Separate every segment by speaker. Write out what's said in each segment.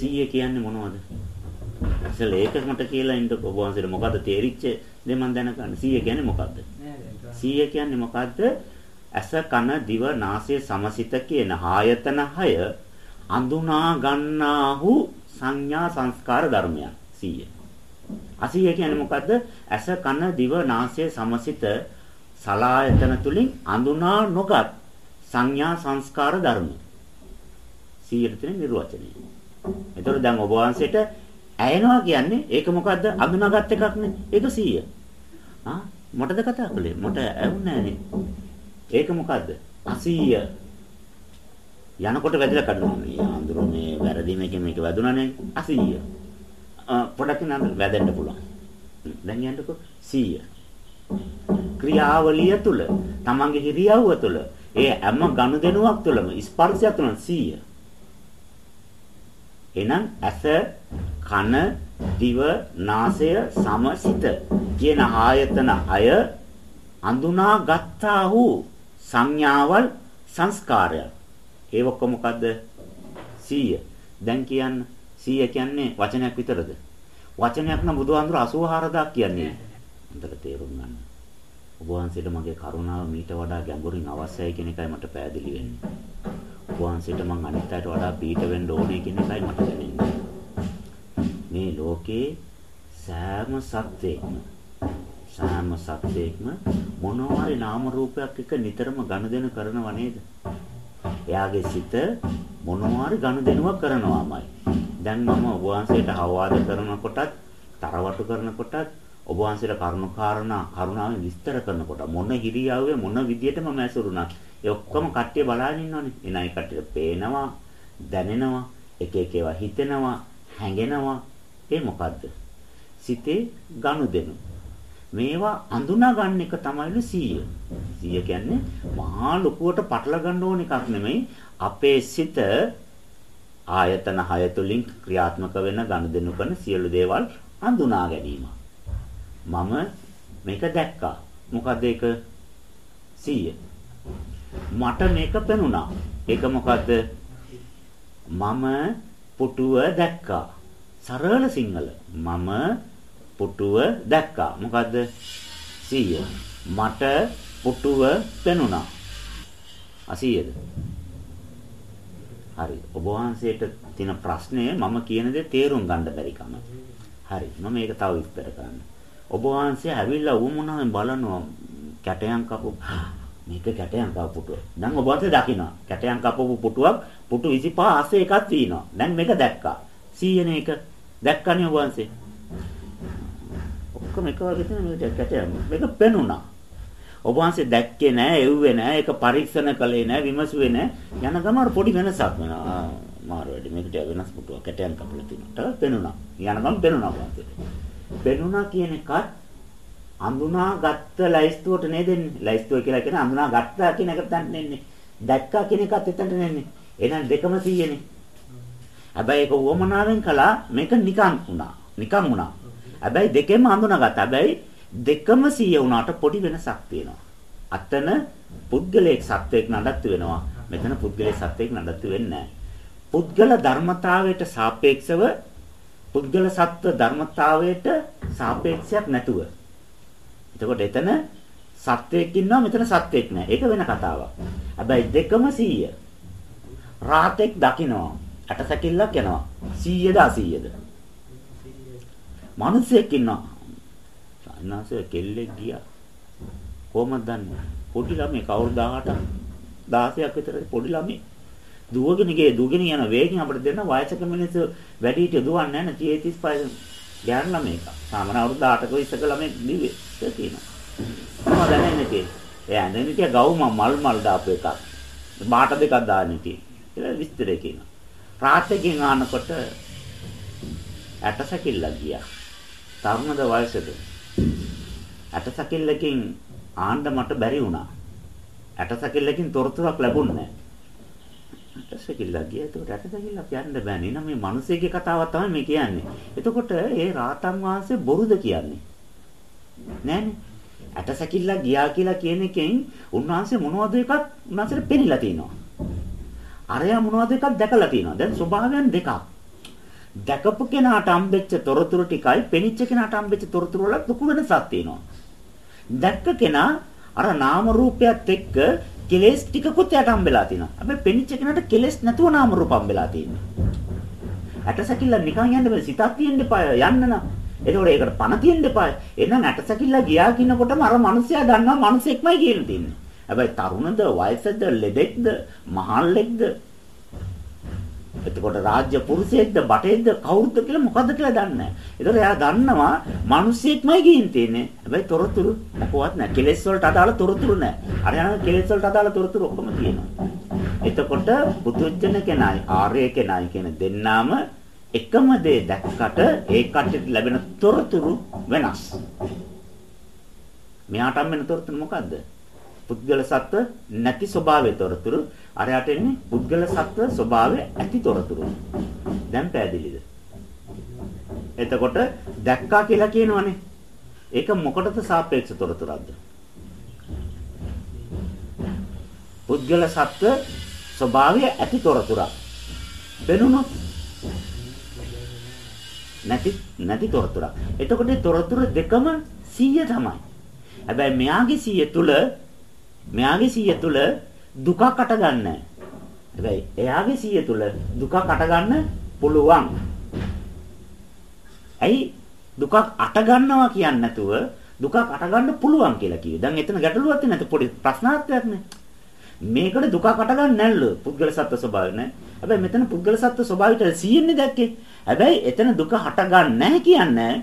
Speaker 1: 100 කියන්නේ මොනවද? ඉතින් ඒක මට කියලා ඉන්න ඔබ වහන්සේට මොකද්ද තේරිච්ච දේ මම දැනගන්න. 100 කියන්නේ මොකද්ද? 100 කියන්නේ මොකද්ද? ඇස කන දිව නාසය සමසිත කියන ආයතන 6 අඳුනා ගන්නාහු සංඥා සංස්කාර ධර්මයන් 100. අසීය කියන්නේ මොකද්ද? ඇස කන දිව නාසය සමසිත සලායතන තුලින් අඳුනා නොගත් සංඥා සංස්කාර ධර්ම. 100ට තියෙන නිර්වචනය. එතකොට දැන් ඔබ වහන්සේට ඇයෙනවා කියන්නේ ඒක මොකද්ද? අඳුනාගත් එකක් නේ. ඒක 100. ආ මටද කතා කළේ? මට ඇහුන්නේ නැහැ ඒක මොකද්ද? 80 යනකොට වැදලා කඩනවා මේ අඳුර මේ වැරදි මේකෙන් මේක වැදුනානේ 80 පොඩක් නේද වැදෙන්න පුළුවන් දැන් යන්නකො 100 ක්‍රියාවලිය තුල තමන්ගේ හිරියව්ව තුල ඒ හැම ගනුදෙනුවක් තුළම ස්පර්ශය තුළ 100 එහෙනම් ඇස කන දිව නාසය සමසිත කියන ආයතන අය අඳුනා ගත්තා වූ සංඥාවල් සංස්කාරයන් ඒ ඔක්කොම මොකද්ද? 100 දැන් කියන්න. 100 කියන්නේ වචනයක් විතරද? වචනයක් නම් බුදුහාමුදුර 84000ක් කියන්නේ. හොඳට තේරුම් ගන්න. ඔබ වහන්සේට මගේ කරුණාව මීට වඩා ගැඹුරින් අවශ්‍යයි කියන එකයි මට පැහැදිලි වෙන්නේ. ඔබ වහන්සේට මං අනිත් අයට වඩා පීඩ වෙන්න ඕනේ කියන එකයි මට දැනෙන්නේ මේ ලෝකේ සෑම සත්‍යයක්ම සෑම සත්‍යයක්ම මොනවාරි නාම රූපයක් එක්ක නිතරම ගනුදෙනු කරනව නේද? එයාගේ සිත මොනවාරි ගනුදෙනුවක් කරනවාමයි. දැන් මම ඔබ වහන්සේට අවවාද කරනකොටත් තරවටු කරනකොටත් ඔබ වහන්සේට කරුණාකාරණා කරුණාවෙන් විස්තර කරනකොට මොන හිරියාවේ මොන විදියටම මැසුරුණා ඒ ඔක්කොම කට්ටිය බලාගෙන ඉන්නවනේ. එන අය කට්ටියට පේනවා, දැනෙනවා, එක එක ඒවා හිතෙනවා, හැඟෙනවා. ඒ මොකද්ද? සිතේ ගනුදෙනු. මේවා අඳුනා ගන්න එක තමයිලු 100. 100 කියන්නේ මහා ලොකුවට පටල ගන්න ඕන එකක් නෙමෙයි. අපේ සිත ආයතන 6 තුලින් ක්‍රියාත්මක වෙන ගනුදෙනු කරන සියලු දේවල් අඳුනා ගැනීම. මම මේක දැක්කා. මොකද ඒක 100. මට මේක පෙනුණා. ඒක මොකද්ද? මම පුටුව දැක්කා. සරල සිංහල. මම පුටුව දැක්කා. මොකද්ද? 100. මට පුටුව පෙනුණා. 80ද? හරි. ඔබ වහන්සේට තියෙන ප්‍රශ්නය මම කියන දේ තේරුම් ගන්න බැරි කම. හරි. මම මේක තව විස්තර කරන්න. ඔබ වහන්සේ ඇවිල්ලා උමුණාවෙන් බලනවා කැටයන් කපු මේක කැටයන් කපු පුටුව. දැන් ඔබ වහන්සේ දකිනවා කැටයන් කපපු පුටුවක් පුටු 25 ASCII එකක් තියෙනවා. දැන් මේක දැක්කා. 100 නේ එක දැක්කනේ ඔබ වහන්සේ. ඔක්කොම එක වගේ තියෙන මේක කැටයන්. මේක පෙනුණා. ඔබ වහන්සේ දැක්කේ නෑ, එව්වේ නෑ, ඒක පරීක්ෂණ කළේ නෑ, විමසුවේ නෑ. යන ගමන් පොඩි වෙනසක් වෙනවා. මාරු වැඩි මේකට වෙනස් පුටුවක් කැටයන් කපලා තියෙනවා. පෙනුණා. යන ගමන් පෙනුණා ඔබ වහන්සේට. පෙනුණා කියන එකත් අඳුනා ගත්ත ලයිස්තුවට නේද එන්නේ. ලයිස්තුව කියලා කියන අඳුනා ගත්තා කියන එකට තමයි එන්නේ. දැක්කා කියන එකත් එතනට එන්නේ. එහෙනම් දෙකම 100නේ. හැබැයි ඒක වොමනාවෙන් කළා මේක නිකන් වුණා. නිකන් වුණා. හැබැයි දෙකෙන්ම අඳුනාගත්තා. හැබැයි දෙකම 100 වුණාට පොඩි වෙනසක් තියෙනවා. අතන පුද්ගලයෙක් සත්වයක් නඩත්තු වෙනවා. මෙතන පුද්ගලයෙක් සත්වයක් නඩත්තු වෙන්නේ නැහැ. පුද්ගල ධර්මතාවයට සාපේක්ෂව පුද්ගල සත්ව ධර්මතාවයට සාපේක්ෂයක් නැතුව එතකොට එතන සත්වයක් ඉන්නවා මෙතන සත්වයක් නැහැ. ඒක වෙන කතාවක්. හැබැයි දෙකම 100. රාතෙක් දකින්නවා. ඇටසැකිල්ලක් යනවා. 100ද 80ද? මිනිස්සෙක් ඉන්නවා. සායනාසේ කෙල්ලෙක් ගියා. කොහමද දන්නේ? පොඩි ළමයි කවුරු 18ක් 16ක් විතර පොඩි ළමයි දුවගෙන ගියේ දුවගෙන යන වේගෙන් අපිට දෙන්න වයසක මිනිස්සු වැඩි හිටිය දුවන්නේ නැහැ 35 ගෑනු ළමයි එක. සාමාන්‍ය අවුරුදු 8ක 20ක ළමයි දිවේ ඒක තියෙනවා. මොනවද දැනෙන්නේ තියෙන්නේ? එයා ඇඳගෙන හිටිය ගවුම මල් මල් දාපු එකක්. බාට දෙකක් දාන්න හිටියේ. කියලා විස්තරය කියනවා. රාත්‍රියෙන් ආනකොට ඇටසැකිල්ලක් ගියා. තරුණද වයසද? ඇටසැකිල්ලකින් ආන්න මට බැරි වුණා. ඇටසැකිල්ලකින් තොරතුරක් ලැබුණේ නැහැ. ඇටසැකිල්ලක් ගියා. ඒකට ඇටසැකිල්ලක් යන්න බෑනේ. නම මේ මිනිස්සෙගේ කතාවක් තමයි මේ කියන්නේ. එතකොට ඒ රාතන් වහන්සේ බොරුද කියන්නේ? නෑනේ. ඇටසැකිල්ලක් ගියා කියලා කියන එකෙන් උන්වහන්සේ මොනවද එකක් උන්වහන්සේට පෙනිලා තිනවා. අරයා මොනවද එකක් දැකලා තිනවා. දැන් ස්වභාවයන් දෙකක්. දැකපු කෙනාට හම්බෙච්ච තොරතුරු ටිකයි පෙනිච්ච කෙනාට හම්බෙච්ච තොරතුරු වල ලොකු වෙනසක් තියෙනවා. දැක්ක කෙනා අර නාම රූපයත් එක්ක කෙලෙස් ටිකකුත් යට හම්බෙලා තියෙනවා. හැබැයි පෙනිච්ච කෙනාට කෙලෙස් නැතුව නාම රූප හම්බෙලා තියෙනවා. ඇටසැකිල්ල නිකන් යන්න බෑ සිතක් තියෙන්න එපා යන්න නම්. එතකොට ඒකට පණ තියෙන්න එපා. එහෙනම් ඇටසැකිල්ල ගියා කියනකොටම අර මිනිස්සයා දන්නවා මිනිසෙක්මයි කියලා තියෙන්නේ. හැබැයි තරුණද වයසද ලෙඩෙක්ද මහල්ලෙක්ද එතකොට රාජ්‍ය පුරුෂයෙක්ද බටේක්ද කවුරුද කියලා මොකද්ද කියලා දන්නේ නැහැ. ඒතකොට එයා දන්නවා මිනිස්සෙක්මයි ගින් තියෙන්නේ. හැබැයි තොරතුරු මොකවත් නැහැ. කෙලෙස් වලට අදාළ තොරතුරු නැහැ. අර යන කෙලෙස් වලට අදාළ තොරතුරු ඔක්කොම තියෙනවා. එතකොට පුදුජන කෙනයි ආර්ය කෙනයි කියන දෙන්නාම එකම දේ දැක්කට ඒ කටට ලැබෙන තොරතුරු වෙනස්. මෙයාට හම් වෙන තොරතුරු මොකද්ද? පුද්ගල සත්ව නැති ස්වභාවයේ තොරතුරු අරයට එන්නේ පුද්ගල සත්ව ස්වභාවයේ ඇති තොරතුරු. දැන් පැහැදිලිද? එතකොට දැක්කා කියලා කියනවනේ. ඒක මොකටද සාපේක්ෂ තොරතුරක්ද? පුද්ගල සත්ව ස්වභාවයේ ඇති තොරතුරක්. වෙනුනොත් නැති නැති තොරතුරක්. එතකොට තොරතුරු දෙකම 100 තමයි. හැබැයි මෙයාගේ 100 තුල මෙයාගේ 100 තුල දුකක් අට ගන්න. හැබැයි එයාගේ 100 තුල දුකක් අට ගන්න පුළුවන්. ඇයි දුකක් අට ගන්නවා කියන්නේ නැතුව දුකක් අට ගන්න පුළුවන් කියලා කිව්වේ. දැන් එතන ගැටලුවක් නැත පොඩි ප්‍රශ්නාර්ථයක් නේ. මේකට දුකක් අට ගන්න නැල්ලු පුද්ගල සත්ත්ව ස්වභාවය නේ. හැබැයි මෙතන පුද්ගල සත්ත්ව ස්වභාවයට 100න්නේ දැක්කේ. හැබැයි එතන දුක හට ගන්න නැහැ කියන්නේ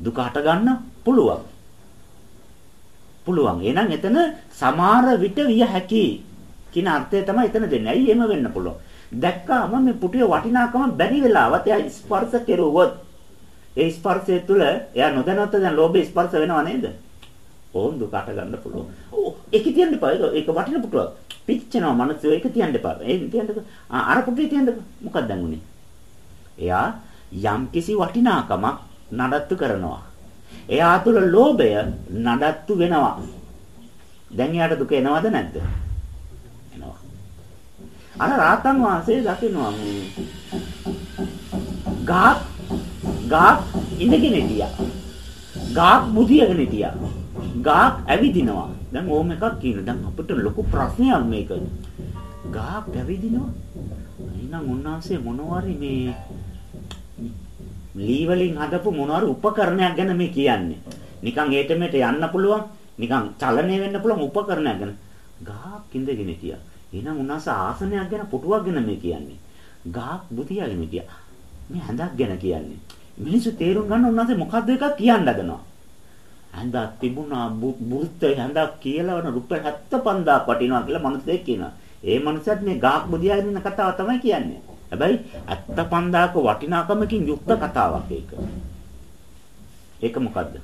Speaker 1: දුක හට ගන්න පුළුවන්. පුළුවන්. එහෙනම් එතන සමහර විට විය හැකි කියන අර්ථය තමයි එතන දෙන්නේ. ඇයි එහෙම වෙන්න පුළුවන්? දැක්කාම මේ පුටිය වටිනාකම බැරි වෙලාවත් එයා ස්පර්ශ කෙරුවොත් ඒ ස්පර්ශය තුළ එයා නොදැනවත් දැන් ලෝභය ස්පර්ශ වෙනව නේද? ඕම් දුකට ගන්න පුළුවන්. ඕ ඒක තියන්න එපා. ඒක වටින පුටුවක්. පිච්චෙනවා මනස ඒක තියන්න එපා. ඒ තියන්න අර පුටිය තියන්න මොකක්ද දැන් උනේ? එයා යම්කිසි වටිනාකමක් නඩත්තු කරනවා. එයා තුළ ලෝභය නඩත්තු වෙනවා. දැන් එයාට දුක එනවද නැද්ද? එනවා. අර රාතන් වාසේ දකින්නවා ගාක් ගාක් ඉඳගෙන හිටියා. ගාක් බුදියගෙන හිටියා. ගාක් ඇවිදිනවා. දැන් ඕම එකක් කියන. දැන් අපිට ලොකු ප්‍රශ්නයක් මේක. ගාක් ඇවිදිනවා. එහෙනම් උන්වහන්සේ මොනවාරි මේ ලී වලින් හදපු මොනවාරි උපකරණයක් ගැන මේ කියන්නේ. නිකන් ඒට මෙට යන්න පුළුවන්, නිකන් චලනය වෙන්න පුළුවන් උපකරණයක් ගැන. ගහක් ඉඳගෙන හිටියා. එහෙනම් උන්වහන්සේ ආසනයක් ගැන පුටුවක් ගැන මේ කියන්නේ. ගහක් බුතියාගෙන හිටියා. මේ හැඳක් ගැන කියන්නේ. මිනිස්සු තේරුම් ගන්න උන්වහන්සේ මොකද්ද එකක් කියන්න හදනවා. හැඳක් තිබුණා බුර්ත හැඳක් කියලා වන රුපියල් 75000ක් වටිනවා කියලා මිනිස්සෙක් කියනවා. ඒ මනුස්සයත් මේ ගහක් බුදියාගෙන ඉන්න කතාව තමයි කියන්නේ. හැබැයි 75000ක වටිනාකමකින් යුක්ත කතාවක් ඒක. ඒක මොකද්ද?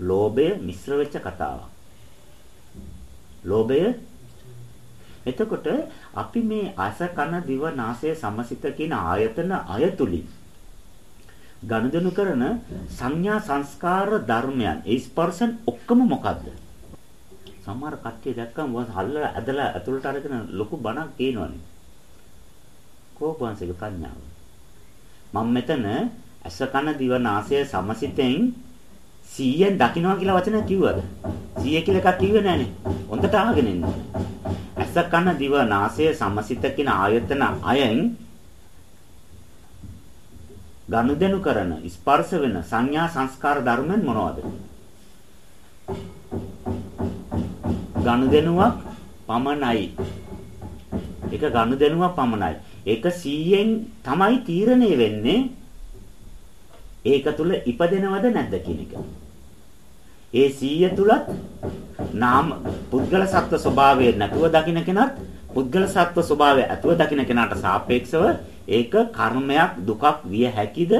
Speaker 1: ලෝභය මිශ්‍ර වෙච්ච කතාවක්. ලෝභය එතකොට අපි මේ අස කන දිව නාසය සමසිත කියන ආයතන අයතුලින් ගනුදෙනු කරන සංඥා සංස්කාර ධර්මයන් ඒ ස්පර්ශන් ඔක්කොම මොකද්ද? සමහර කට්ටිය දැක්කම හල්ලලා ඇදලා ඇතුළට අරගෙන ලොකු බණක් කියනවනේ. කෝපවංශික ප්‍රඥාව. මම මෙතන ඇස කන දිව නාසය සමසිතෙන් 100ෙන් දකින්නවා කියලා වචන කිව්වද? 100 කියලා එකක් කිව්වේ නෑනේ. හොඳට අහගෙන ඉන්න. ඇස කන දිව නාසය සමසිත කියන ආයතන අයෙන් ගනුදෙනු කරන ස්පර්ශ වෙන සංඥා සංස්කාර ධර්මයන් මොනවද? ගනුදෙනුවක් පමණයි. ඒක ගනුදෙනුවක් පමණයි. ඒක 100න් තමයි තීරණය වෙන්නේ ඒක තුල ඉපදෙනවද නැද්ද කියන එක. ඒ 100 තුලත් නාම පුද්ගල සත්ව ස්වභාවය නැතුව දකින්න කෙනත් පුද්ගල සත්ව ස්වභාවය ඇතුව දකින්න කෙනාට සාපේක්ෂව ඒක කර්මයක් දුකක් විය හැකිද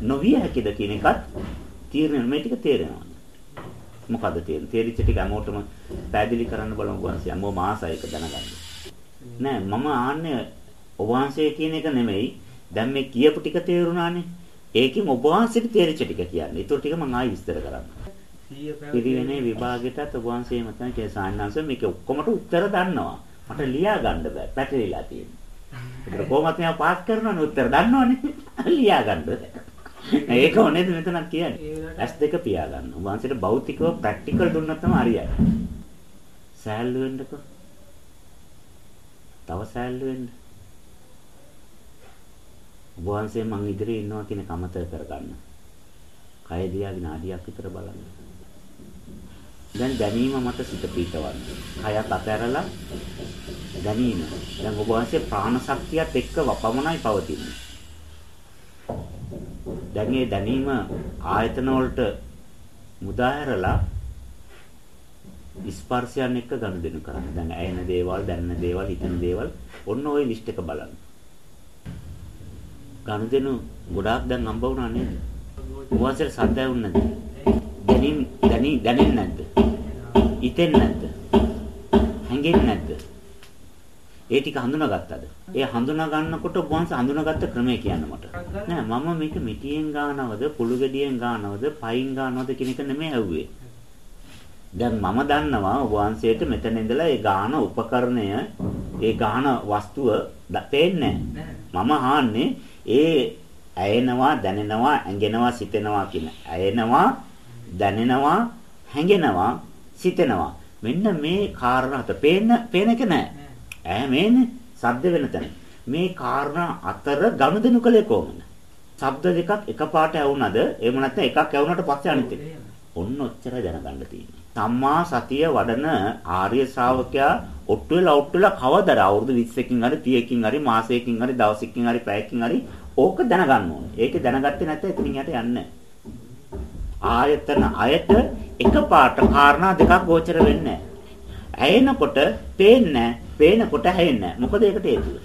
Speaker 1: නොවිය හැකිද කියන එකත් තීරණය මේ ටික තේරෙනවා. මොකද්ද තේරෙන්නේ? තේරිච්ච ටික හැමෝටම පැහැදිලි කරන්න බලමු ගොන්සිය. හැමෝම ආසයික දැනගන්න. නෑ මම ආන්නේ ඔබ වහන්සේ කියන එක නෙමෙයි. දැන් මේ කියපු ටික තේරුණානේ. ඒකෙන් ඔබ වහන්සේට තේරිච්ච ටික කියන්නේ. ඒතර ටික මම ආයි විස්තර කරන්න. පිරිවෙනේ විභාගෙටත් ඔබ වහන්සේ මතන කේ සාන්නංශ මේක ඔක්කොමට උත්තර දන්නවා. මට ලියා ගන්න බෑ. පැටලිලා තියෙනවා. ඒකට කොහොමද මෙයා පාස් කරනවනේ උත්තර දන්නවනේ. ලියා ගන්න. ඒක ඕනේද මෙතනක් කියන්නේ. S2 පියා ගන්න. උන්වහන්සේට භෞතිකව ප්‍රැක්ටිකල් දුන්නත් තමයි හරියයි. සෑල්ලු වෙන්නකෝ. තව සෑල්ලු වෙන්න. උන්වහන්සේ මං ඉදිරියේ ඉන්නවා කියන කමත කරගන්න. කය දිහා විනාඩියක් විතර බලන්න. දැන් දැනීම මත සිත පීඨවන්න. කයත් අතහැරලා දැනීම. දැන් ඔබ වහන්සේ ප්‍රාණ ශක්තියත් එක්ක වපමණයි පවතින්නේ. දැන් මේ දැනීම ආයතන වලට මුදාහැරලා ස්පර්ශයන් එක්ක ගනුදෙනු කරන්න. දැන් ඇයෙන දේවල්, දැනෙන දේවල්, හිතෙන දේවල් ඔන්න ওই ලිස්ට් එක බලන්න. ගනුදෙනු ගොඩාක් දැන් හම්බ වුණා නේද? උවසට සද්ද ඇහුන්නේ නැද්ද? දැනීම දැනි දැනෙන්නේ නැද්ද? හිතෙන්නේ නැද්ද? හැඟෙන්නේ නැද්ද? ඒ ටික හඳුනාගත්තද? ඒ හඳුනා ගන්නකොට වංශ හඳුනාගත්ත ක්‍රමය කියන්න මට. නෑ මම මේක මිටියෙන් ගන්නවද, පුළු ගෙඩියෙන් ගන්නවද, පයින් ගන්නවද කියන එක නෙමෙයි ඇහුවේ. දැන් මම දන්නවා වංශයට මෙතන ඉඳලා ඒ ගාන උපකරණය, ඒ ගාන වස්තුව පේන්නේ මම අහන්නේ ඒ ඇයෙනවා, දැනෙනවා, ඇඟෙනවා, සිතෙනවා කියන. ඇයෙනවා, දැනෙනවා, හැඟෙනවා, සිතෙනවා. මෙන්න මේ කාරණා හත පේන පේන එක නෑ. ඈ මේනේ සද්ද වෙන තැන. මේ කාරණා අතර ගනුදෙනු කළේ කොහොමද? ශබ්ද දෙකක් එකපාරට ඇවුනද? එහෙම නැත්නම් එකක් ඇවුනට පස්සේ අනිත් එක. ඔන්න ඔච්චර දැනගන්න තියෙන්නේ. සම්මා සතිය වඩන ආර්ය ශ්‍රාවකයා ඔට්ටු වෙලා ඔට්ටු වෙලා කවදද අවුරුදු 20කින් හරි 30කින් හරි මාසයකින් හරි දවසකින් හරි පැයකින් හරි ඕක දැනගන්න ඕනේ. ඒක දැනගත්තේ නැත්නම් එතනින් යට යන්නේ ආයතන අයට එකපාරට කාරණා දෙකක් ගෝචර වෙන්නේ නැහැ. ඇයෙනකොට පේන්නේ පේනකොට හැෙන්නේ මොකද ඒකට හේතුව?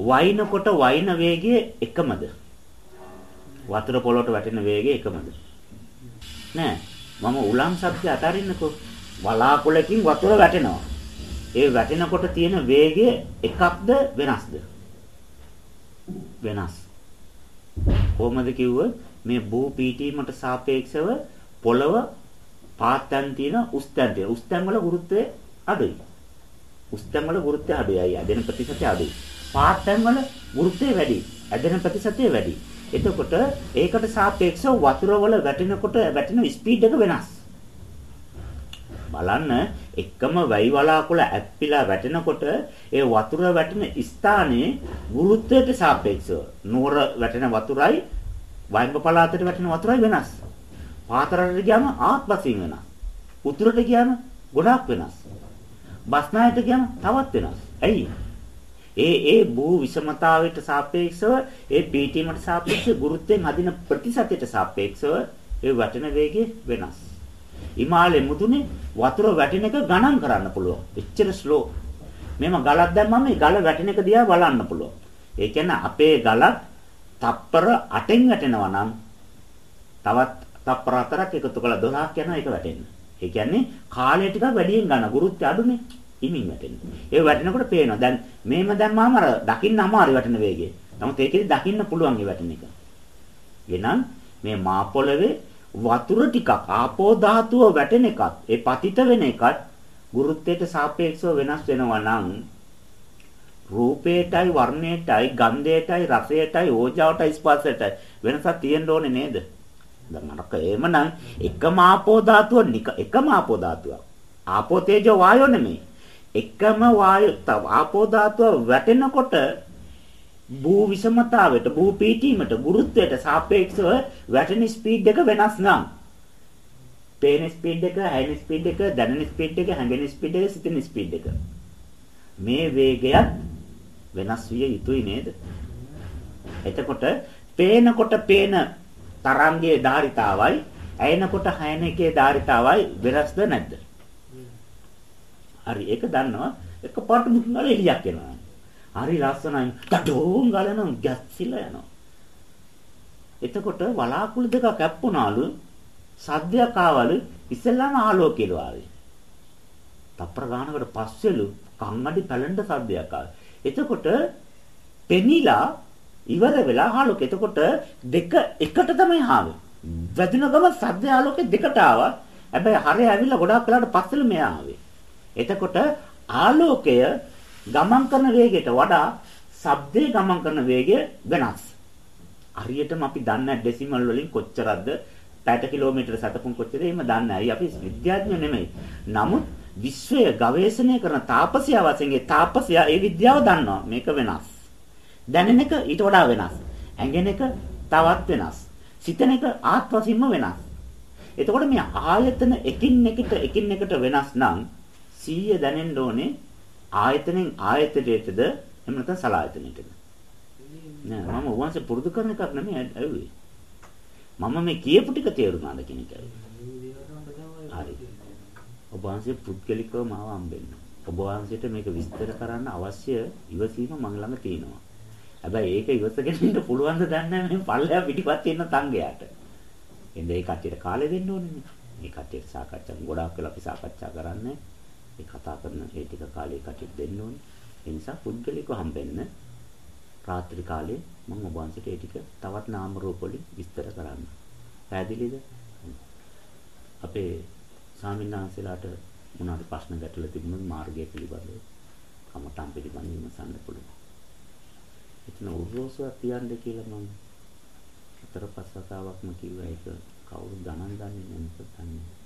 Speaker 1: වයින්කොට වයින් වේගය එකමද? වතුර පොළොට වැටෙන වේගය එකමද? නෑ. මම උලම් ශබ්දය අතරින්නකෝ. වලාකුළකින් වතුර වැටෙනවා. ඒ වැටෙනකොට තියෙන වේගය එකක්ද වෙනස්ද? වෙනස්. කොහොමද කිව්ව මේ භූ පීඨීමට සාපේක්ෂව පොළව පාත්තන් තියෙන උස්තන් තියෙන උස්තන් වල ගුරුත්වය අඩුයි. උස්තන් වල ගුරුත්වය අඩුයි. ඇදෙන ප්‍රතිශතය අඩුයි. පාත්තන් වල ගුරුත්වය වැඩි. ඇදෙන ප්‍රතිශතය වැඩි. එතකොට ඒකට සාපේක්ෂව වතුර වල වැටෙනකොට වැටෙන ස්පීඩ් එක වෙනස්. බලන්න එකම වැයි වලාකුළ ඇප්පිලා වැටෙනකොට ඒ වතුර වැටෙන ස්ථානයේ ගුරුත්වයට සාපේක්ෂව නුවර වැටෙන වතුරයි වයින්බ පළාතට වැටෙන වතුරයි වෙනස්. පාතරට ගියාම ආත්පසින් වෙනස්. උතුරට ගියාම ගොඩාක් වෙනස්. බස්නායට ගියාම තවත් වෙනස්. ඇයි? ඒ ඒ භූ විෂමතාවයට සාපේක්ෂව ඒ පීඨීමට සාපේක්ෂව ගුරුත්වයෙන් හදින ප්‍රතිශතයට සාපේක්ෂව ඒ වැටෙන වේගය වෙනස්. හිමාලයේ මුදුනේ වතුර වැටෙන එක ගණන් කරන්න පුළුවන්. එච්චර ස්ලෝ. මෙම ගලක් දැම්මම මේ ගල වැටෙන එක දිහා බලන්න පුළුවන්. ඒ කියන්නේ අපේ ගලක් තප්පර 8න් වැටෙනවා නම් තවත් තප්පර 4ක් එකතු කළා 12ක් යනවා ඒක වැටෙන්න. ඒ කියන්නේ කාලය ටිකක් වැඩියෙන් ගන්න. ගුරුත්වය අඩුනේ. ඉමින් වැටෙන්නේ. ඒ වැටෙනකොට පේනවා. දැන් මේම දැම්මාම අර දකින්න අමාරු වැටෙන වේගය. නමුත් ඒකෙදි දකින්න පුළුවන් ඒ වැටෙන එක. එහෙනම් මේ මා පොළවේ වතුර ටිකක් ආපෝ ධාතුව වැටෙන එකත් ඒ පතිත වෙන එකත් ගුරුත්වයට සාපේක්ෂව වෙනස් වෙනවා නම් රූපේටයි වර්ණේටයි ගන්ධේටයි රසේටයි ඕජාවටයි ස්පර්ශයටයි වෙනසක් තියෙන්න ඕනේ නේද? දැන් අරක එහෙමනම් එකම ආපෝ ධාතුව එකම ආපෝ ධාතුවක්. ආපෝ තේජෝ වායෝ නෙමෙයි. එකම වායු ආපෝ ධාතුව වැටෙනකොට භූ විෂමතාවයට භූ පීඨීමට ගුරුත්වයට සාපේක්ෂව වැටෙන ස්පීඩ් එක වෙනස් නම් පේන ස්පීඩ් එක, හැෙන ස්පීඩ් එක, දැනෙන ස්පීඩ් එක, හැඟෙන ස්පීඩ් එක, සිතෙන ස්පීඩ් එක මේ වේගයත් වෙනස් විය යුතුයි නේද? එතකොට පේනකොට පේන තරංගයේ ධාරිතාවයි ඇයෙනකොට හැයෙන එකේ ධාරිතාවයි වෙනස්ද නැද්ද? හරි ඒක දන්නවා එකපාරට මුතුන් ගාලා එළියක් එනවා. හරි ලස්සනයි. ඩඩෝන් ගලන ගැස්සිලා යනවා. එතකොට වලාකුළු දෙක කැප්පුණාලු සද්දයක් ආවලු ඉස්සෙල්ලාම ආලෝකයලු ආවේ. තප්පර ගානකට පස්සෙලු කන්නඩි පැලෙන්න සද්දයක් ආවේ. එතකොට පෙනිලා ඉවර වෙලා ආලෝක. එතකොට දෙක එකට තමයි ආවේ. වැදින ගම සද්ද ආලෝකේ දෙකට ආවා. හැබැයි හරය ඇවිල්ලා ගොඩාක් වෙලාවට පස්සෙලු මෙයා ආවේ. එතකොට ආලෝකය ගමන් කරන වේගයට වඩා ශබ්දයේ ගමන් කරන වේගය වෙනස්. හරියටම අපි දන්නේ ඩෙසිමල් වලින් කොච්චරද පැයට කිලෝමීටර සැතපුම් කොච්චරද එහෙම දන්නේ නැහැ. අපි විද්‍යාඥයෝ නෙමෙයි. නමුත් විශ්වය ගවේෂණය කරන තාපසයා වශයෙන් තාපසයා ඒ විද්‍යාව දන්නවා. මේක වෙනස්. දැනෙන එක ඊට වඩා වෙනස්. ඇඟෙන එක තවත් වෙනස්. සිතන එක ආත්මසින්ම වෙනස්. එතකොට මේ ආයතන එකින් එකට එකින් එකට වෙනස් නම් 100 දැනෙන්න ඕනේ ආයතනෙන් ආයතනයටද එහෙම නැත්නම් සලායතනයටද නෑ මම වංශ පුරුදු කරන එකක් නෙමෙයි ඇවිල්ලා මම මේ කියපු ටික තේරුණාද කියන එකයි. හරි. ඔබ වහන්සේ පුද්ගලිකව මාව හම්බෙන්න. ඔබ වහන්සේට මේක විස්තර කරන්න අවශ්‍ය ඉවසීම මම ළඟ තියෙනවා. හැබැයි ඒක ඉවසගෙන ඉන්න පුළුවන් ද දන්නේ නැහැ මේ පල්ලෙහා පිටිපස්සේ ඉන්න තංගයාට. එන්න ඒ කට්ටියට කාලෙ දෙන්න ඕනේ. මේ කට්ටියට සාකච්ඡා ගොඩාක් වෙලා අපි සාකච්ඡා කරන්නේ. ඒ කතා කරන ඒ ටික කාලේ කට්ටියට දෙන්න ඕනේ. ඒ නිසා පුද්ගලිකව හම්බෙන්න රාත්‍රී කාලේ මම ඔබ වහන්සේට ඒ ටික තවත් නාම රූප වලින් විස්තර කරන්න. පැහැදිලිද? අපේ ස්වාමීන් වහන්සේලාට මොනවාද ප්‍රශ්න ගැටලු තිබුණොත් මාර්ගය පිළිබඳව කමටම් පිළිබඳව විමසන්න පුළුවන්. එතන උරෝසුවක් තියන්න කියලා මම හතර පහ වතාවක්ම කිව්වා ඒක කවුරු ගණන් ගන්නේ නැන්ද තන්නේ.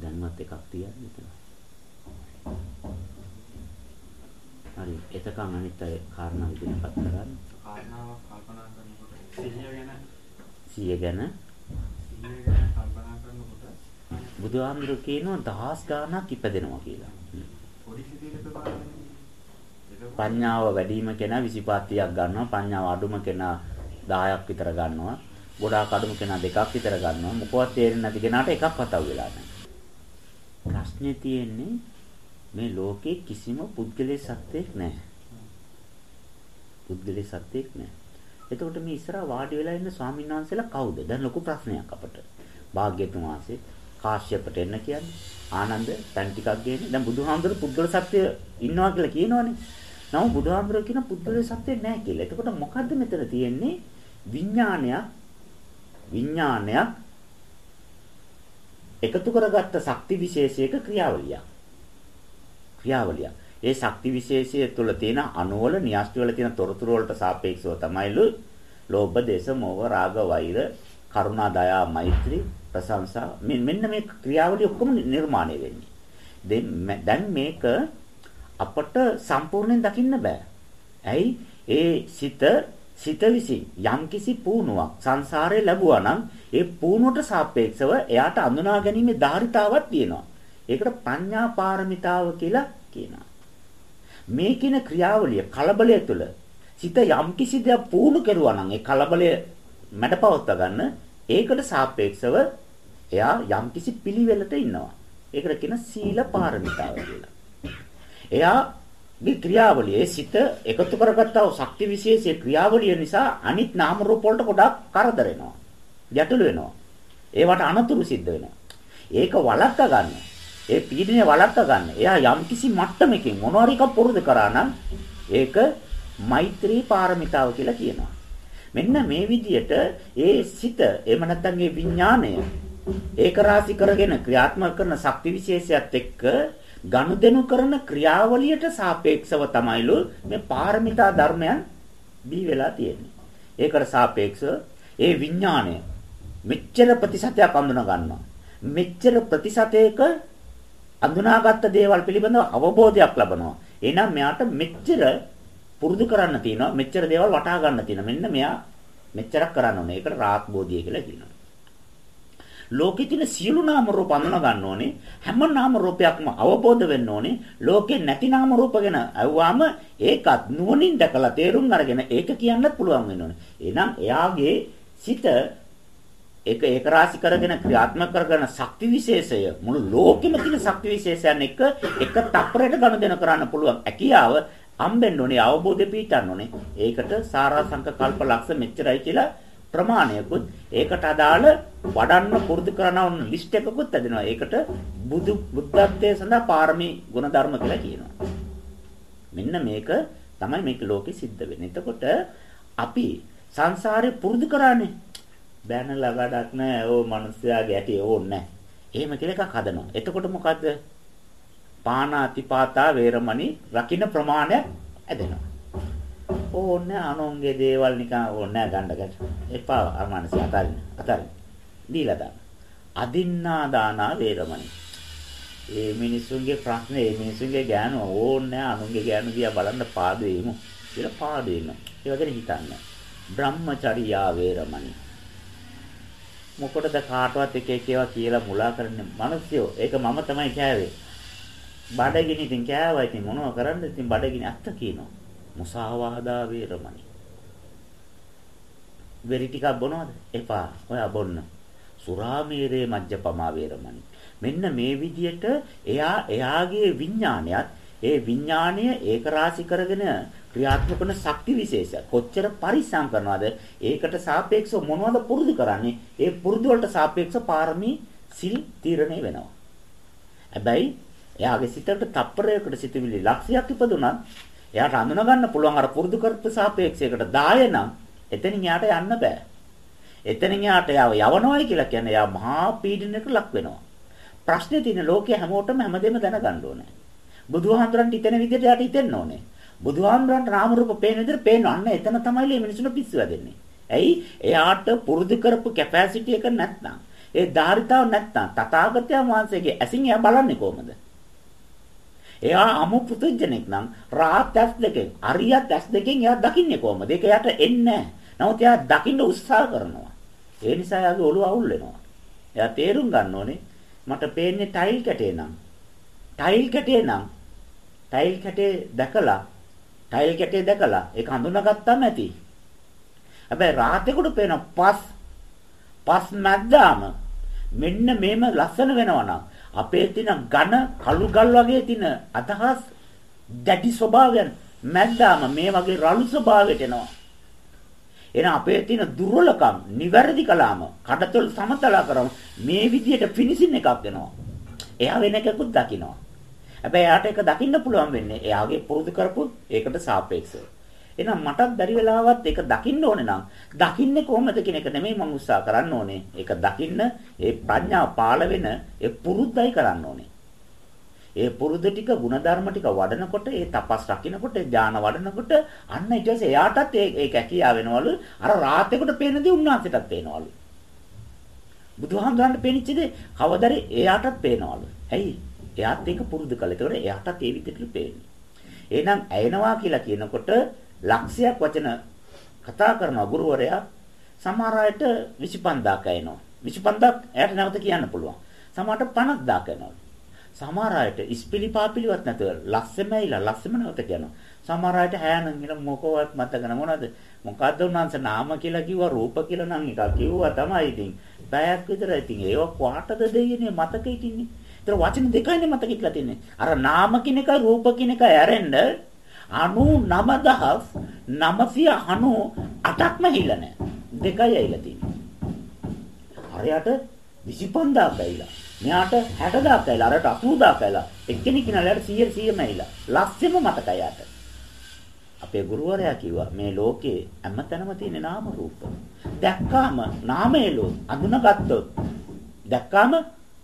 Speaker 1: දැන්වත් එකක් තියන්න එතන. හරි එතකන් අනිත් අය කාරණා ඉදිරිපත් කරන්න.
Speaker 2: කාරණාවක් කල්පනා කරනකොට සිහිය ගැන
Speaker 1: සිහිය ගැන
Speaker 2: සිහිය ගැන කල්පනා කරනකොට
Speaker 1: බුදුහාමුදුරු කියනවා දහස් ගාණක් ඉපදෙනවා කියලා.
Speaker 2: පොඩි සිතිවිල්ලක බලන්නේ
Speaker 1: පඤ්ඤාව වැඩිම කෙනා 25ක් ගන්නවා. පඤ්ඤාව අඩුම කෙනා 10ක් විතර ගන්නවා. ගොඩාක් අඩුම කෙනා දෙකක් විතර ගන්නවා. මොකවත් තේරෙන්නේ නැති කෙනාට එකක් පතව වෙලා නැහැ. ප්‍රශ්නේ තියෙන්නේ මේ ලෝකේ කිසිම පුද්ගලයේ සත්‍යයක් නැහැ. පුද්ගලයේ සත්‍යයක් නැහැ. එතකොට මේ ඉස්සරහා වාඩි වෙලා ඉන්න ස්වාමීන් වහන්සේලා කවුද? දැන් ලොකු ප්‍රශ්නයක් අපට. භාග්‍යතුන් වහන්සේ කාශ්‍යපට එන්න කියන්නේ. ආනන්ද තන් ටිකක් ගේන්නේ. දැන් බුදුහාමුදුරු පුද්ගල සත්‍ය ඉන්නවා කියලා කියනවනේ. නමුත් බුදුහාමුදුරු කියන පුද්ගල සත්‍ය නැහැ කියලා. එතකොට මොකද්ද මෙතන තියෙන්නේ? විඥානයක් විඥානයක් එකතු කරගත්ත ශක්ති විශේෂයක ක්‍රියාවලියක්. ක්‍රියාවලිය. ඒ ශක්ති විශේෂය තුළ තියෙන අණුවල න්‍යාස්ති වල තියෙන තොරතුරු වලට සාපේක්ෂව තමයිලු ලෝභ, දේශ, මෝහ, රාග, වෛර, කරුණා, දයා, මෛත්‍රී, ප්‍රශංසා මෙන්න මේ ක්‍රියාවලිය ඔක්කොම නිර්මාණය වෙන්නේ. දැන් මේක අපට සම්පූර්ණයෙන් දකින්න බෑ. ඇයි? ඒ සිත සිත විසින් යම්කිසි පුණුවක් සංසාරේ ලැබුවා නම් ඒ පුණුවට සාපේක්ෂව එයාට අඳුනා ගැනීමේ ධාරිතාවක් තියෙනවා. ඒකට ප්‍රඥා පාරමිතාව කියලා කියනවා. මේ කියන ක්‍රියාවලිය කලබලය තුළ සිත යම්කිසි දෙයක් පුහුණු කරුවා නම් ඒ කලබලය මැඩපවත්වා ගන්න ඒකට සාපේක්ෂව එයා යම්කිසි පිළිවෙලට ඉන්නවා. ඒකට කියන සීල පාරමිතාව කියලා. එයාගේ ක්‍රියාවලියේ සිත එකතු කරගත්තා වූ ශක්ති විශේෂයේ ක්‍රියාවලිය නිසා අනිත් නාම රූප වලට ගොඩක් කරදර වෙනවා. ගැටලු වෙනවා. ඒවට අනතුරු සිද්ධ වෙනවා. ඒක වළක්වා ගන්න. ඒ පීඩනය වළක්වා ගන්න. එයා යම්කිසි මට්ටමකින් මොනවාරි එකක් පුරුදු කරා නම් ඒක මෛත්‍රී පාරමිතාව කියලා කියනවා. මෙන්න මේ විදිහට ඒ සිත එහෙම නැත්නම් ඒ විඥාණය ඒක රාශි කරගෙන ක්‍රියාත්මක කරන ශක්ති විශේෂයත් එක්ක ගනුදෙනු කරන ක්‍රියාවලියට සාපේක්ෂව තමයිලු මේ පාරමිතා ධර්මයන් දී වෙලා තියෙන්නේ. ඒකට සාපේක්ෂව ඒ විඥාණය මෙච්චර ප්‍රතිශතයක් අඳුන ගන්නවා. මෙච්චර ප්‍රතිශතයක අඳුනාගත්ත දේවල් පිළිබඳව අවබෝධයක් ලබනවා. එහෙනම් මෙයාට මෙච්චර පුරුදු කරන්න තියෙනවා. මෙච්චර දේවල් වටහා ගන්න තියෙනවා. මෙන්න මෙයා මෙච්චරක් කරන්න ඕනේ. ඒකට රාත් බෝධිය කියලා කියනවා. ලෝකේ තියෙන සියලු නාම රූප අඳුන ගන්න ඕනේ. හැම නාම රූපයක්ම අවබෝධ වෙන්න ඕනේ. ලෝකේ නැති නාම රූප ගැන අහුවාම ඒකත් නුවණින් දැකලා තේරුම් අරගෙන ඒක කියන්නත් පුළුවන් වෙන්න ඕනේ. එහෙනම් එයාගේ සිත ඒක ඒක රාශි කරගෙන ක්‍රියාත්මක කරගෙන ශක්ති විශේෂය මුළු ලෝකෙම තියෙන ශක්ති විශේෂයන් එක්ක එක තප්පරයකට ගනුදෙනු කරන්න පුළුවන් හැකියාව හම්බෙන්න ඕනේ අවබෝධය පිටන්න ඕනේ. ඒකට සාරාංශක කල්ප ලක්ෂ මෙච්චරයි කියලා ප්‍රමාණයකුත් ඒකට අදාළ වඩන්න පුරුදු කරන ඕන ලිස්ට් එකකුත් ඇදෙනවා. ඒකට බුදු බුද්ධත්වයේ සඳහා පාරමී ගුණධර්ම කියලා කියනවා. මෙන්න මේක තමයි මේක ලෝකෙ සිද්ධ වෙන්නේ. එතකොට අපි සංසාරේ පුරුදු කරානේ. බෑනලා වැඩක් නැහැ. ඕ මිනිස්යාගේ ඇටි ඕන්නේ නැහැ. එහෙම කියලා එකක් හදනවා. එතකොට මොකද්ද? පාණාතිපාතා වේරමණී රකින්න ප්‍රමාණයක් ඇදෙනවා. ඕන්නේ අනුන්ගේ දේවල් නිකන් ඕන්නේ ගන්න ගන්න. එපා අමානසි අතරින් අතරින්. දීලා දාන්න. අදින්නා දානා වේරමණී. ඒ මිනිසුන්ගේ ප්‍රශ්න ඒ මිනිසුන්ගේ ගෑනු ඕන්නේ අනුන්ගේ ගෑනු දිහා බලන්න පාඩු වෙමු කියලා පාඩු වෙනවා. ඒ වගේ හිතන්න. බ්‍රහ්මචර්යා වේරමණී. මොකටද කාටවත් එක එක ඒවා කියලා මුලා කරන්නේ? මිනිස්සුયો ඒක මම තමයි කෑවේ. බඩගිනි ඉතින් කෑවා ඉතින් මොනව කරන්නද ඉතින් බඩගිනි අත්ත කියනවා. මුසාවාදා වේරමණී. වෙරි ටිකක් බොනවද? එපා. ඔයා බොන්න. සුරාමේරේ මජ්ජපමා වේරමණී. මෙන්න මේ විදියට එයා එයාගේ විඥානයත් ඒ විඥාණය ඒක රාශි කරගෙන ක්‍රියාත්මක කරන ශක්ති විශේෂ කොච්චර පරිස්සම් කරනවද ඒකට සාපේක්ෂව මොනවද පුරුදු කරන්නේ ඒ පුරුදු වලට සාපේක්ෂව පාරමී සිල් තීරණය වෙනවා හැබැයි එයාගේ සිතට තප්පරයකට සිතවිලි ලක්ෂයක් ඉපදුනත් එයාට අඳුන ගන්න පුළුවන් අර පුරුදු කරපු සාපේක්ෂයකට 10 නම් එතනින් එයාට යන්න බෑ එතනින් එයාට යවනවයි කියලා කියන්නේ එයා මහා පීඩනයකට ලක් වෙනවා ප්‍රශ්නේ තියෙන ලෝකයේ හැමෝටම හැමදේම දැනගන්න ඕනේ. බුදුහාමුදුරන්ට හිතෙන විදිහට යාට හිතෙන්න ඕනේ. බුදුහාමුදුරන්ට නාම රූප පේන විදිහට පේනවා. අන්න එතන තමයි මේ මිනිසුන්ට පිස්සු වැදෙන්නේ. ඇයි? එයාට පුරුදු කරපු කැපැසිටි එක නැත්නම්, ඒ ධාරිතාව නැත්නම් තථාගතයන් වහන්සේගේ ඇසින් එයා බලන්නේ කොහොමද? එයා අමු පුදුජනෙක් නම් රාහත් ඇස් දෙකෙන්, අරියත් ඇස් දෙකෙන් එයා දකින්නේ කොහොමද? ඒක එයාට එන්නේ නැහැ. නමුත් එයා දකින්න උත්සාහ කරනවා. ඒ නිසා එයාගේ ඔළුව අවුල් වෙනවා. එයා තේරුම් ගන්න ඕනේ මට පේන්නේ ටයිල් කැටේ නම්. ටයිල් කැටේ නම් ටයිල් කැටේ දැකලා ටයිල් කැටේ දැකලා ඒක හඳුනාගත්තාම ඇති. හැබැයි රාතේකට පේන පස් පස් මැද්දාම මෙන්න මේම ලස්සන වෙනවා නම් අපේ තියෙන ඝන කළු ගල් වගේ තියෙන අදහස් දැඩි ස්වභාවයන් මැද්දාම මේ වගේ රළු ස්වභාවයට එනවා. එහෙනම් අපේ තියෙන දුර්වලකම් නිවැරදි කළාම කඩතොල් සමතලා කරම මේ විදියට ෆිනිෂින් එකක් දෙනවා. එයා වෙන එකකුත් දකිනවා. හැබැයි එයාට ඒක දකින්න පුළුවන් වෙන්නේ එයාගේ පුරුදු කරපු ඒකට සාපේක්ෂව. එහෙනම් මටත් බැරි වෙලාවත් ඒක දකින්න ඕනේ නම් දකින්නේ කොහොමද කියන එක නෙමෙයි මම උත්සාහ කරන්න ඕනේ. ඒක දකින්න ඒ ප්‍රඥාව පාළ වෙන ඒ පුරුද්දයි කරන්න ඕනේ. ඒ පුරුදු ටික ಗುಣධර්ම ටික වඩනකොට ඒ තපස් රකින්නකොට ඥාන වඩනකොට අන්න ඊට පස්සේ එයාටත් ඒ ඒක ඇකියා වෙනවලු. අර රාතේකට පේන දේ උන්වහන්සේටත් පේනවලු. බුදුහාමුදුරන්ට පේනිච්ච දේ කවදරි එයාටත් පේනවලු. ඇයි? එයාත් ඒක පුරුදු කළා. ඒතකොට එයාටත් ඒ විදිහට පේන්නේ. එහෙනම් ඇයෙනවා කියලා කියනකොට ලක්ෂයක් වචන කතා කරන ගුරුවරයා සමහර අයට 25000ක් ඇයෙනවා 25000ක් එයාට නැවත කියන්න පුළුවන් සමහරට 50000ක් ඇයෙනවා සමහර අයට ඉස්පිලි පාපිලිවත් නැතුව ලස්සමයිලා ලස්සම නැවත කියනවා. සමහර අයට හැයනම් කියන මොකවත් මතක නැ මොනවද? මොකද්ද උන්වන්ස නාම කියලා කිව්වා රූප කියලා නම් එකක් කිව්වා තමයි ඉතින්. පැයක් විතර ඉතින් ඒව කොහටද දෙන්නේ මතක හිටින්නේ. ඒතර වචන දෙකයිනේ මතක හිටලා තින්නේ. අර නාම කියන එක රූප කියන එක ඇරෙන්න 99998ක්ම හිල නැහැ. දෙකයි ඇවිල්ලා තියෙන්නේ. හරියට 25000ක් ඇවිල්ලා. මෙයාට 60000ක් ඇවිල්ලා අරට 80000ක් ඇවිල්ලා එක්කෙනෙක් කෙනාලට 100 100ම ඇවිල්ලා ලස්සෙම මතකයි යාට අපේ ගුරුවරයා කිව්වා මේ ලෝකේ හැමතැනම තියෙන නාම රූප දැක්කාම නාමයලු අඳුනගත්තොත් දැක්කාම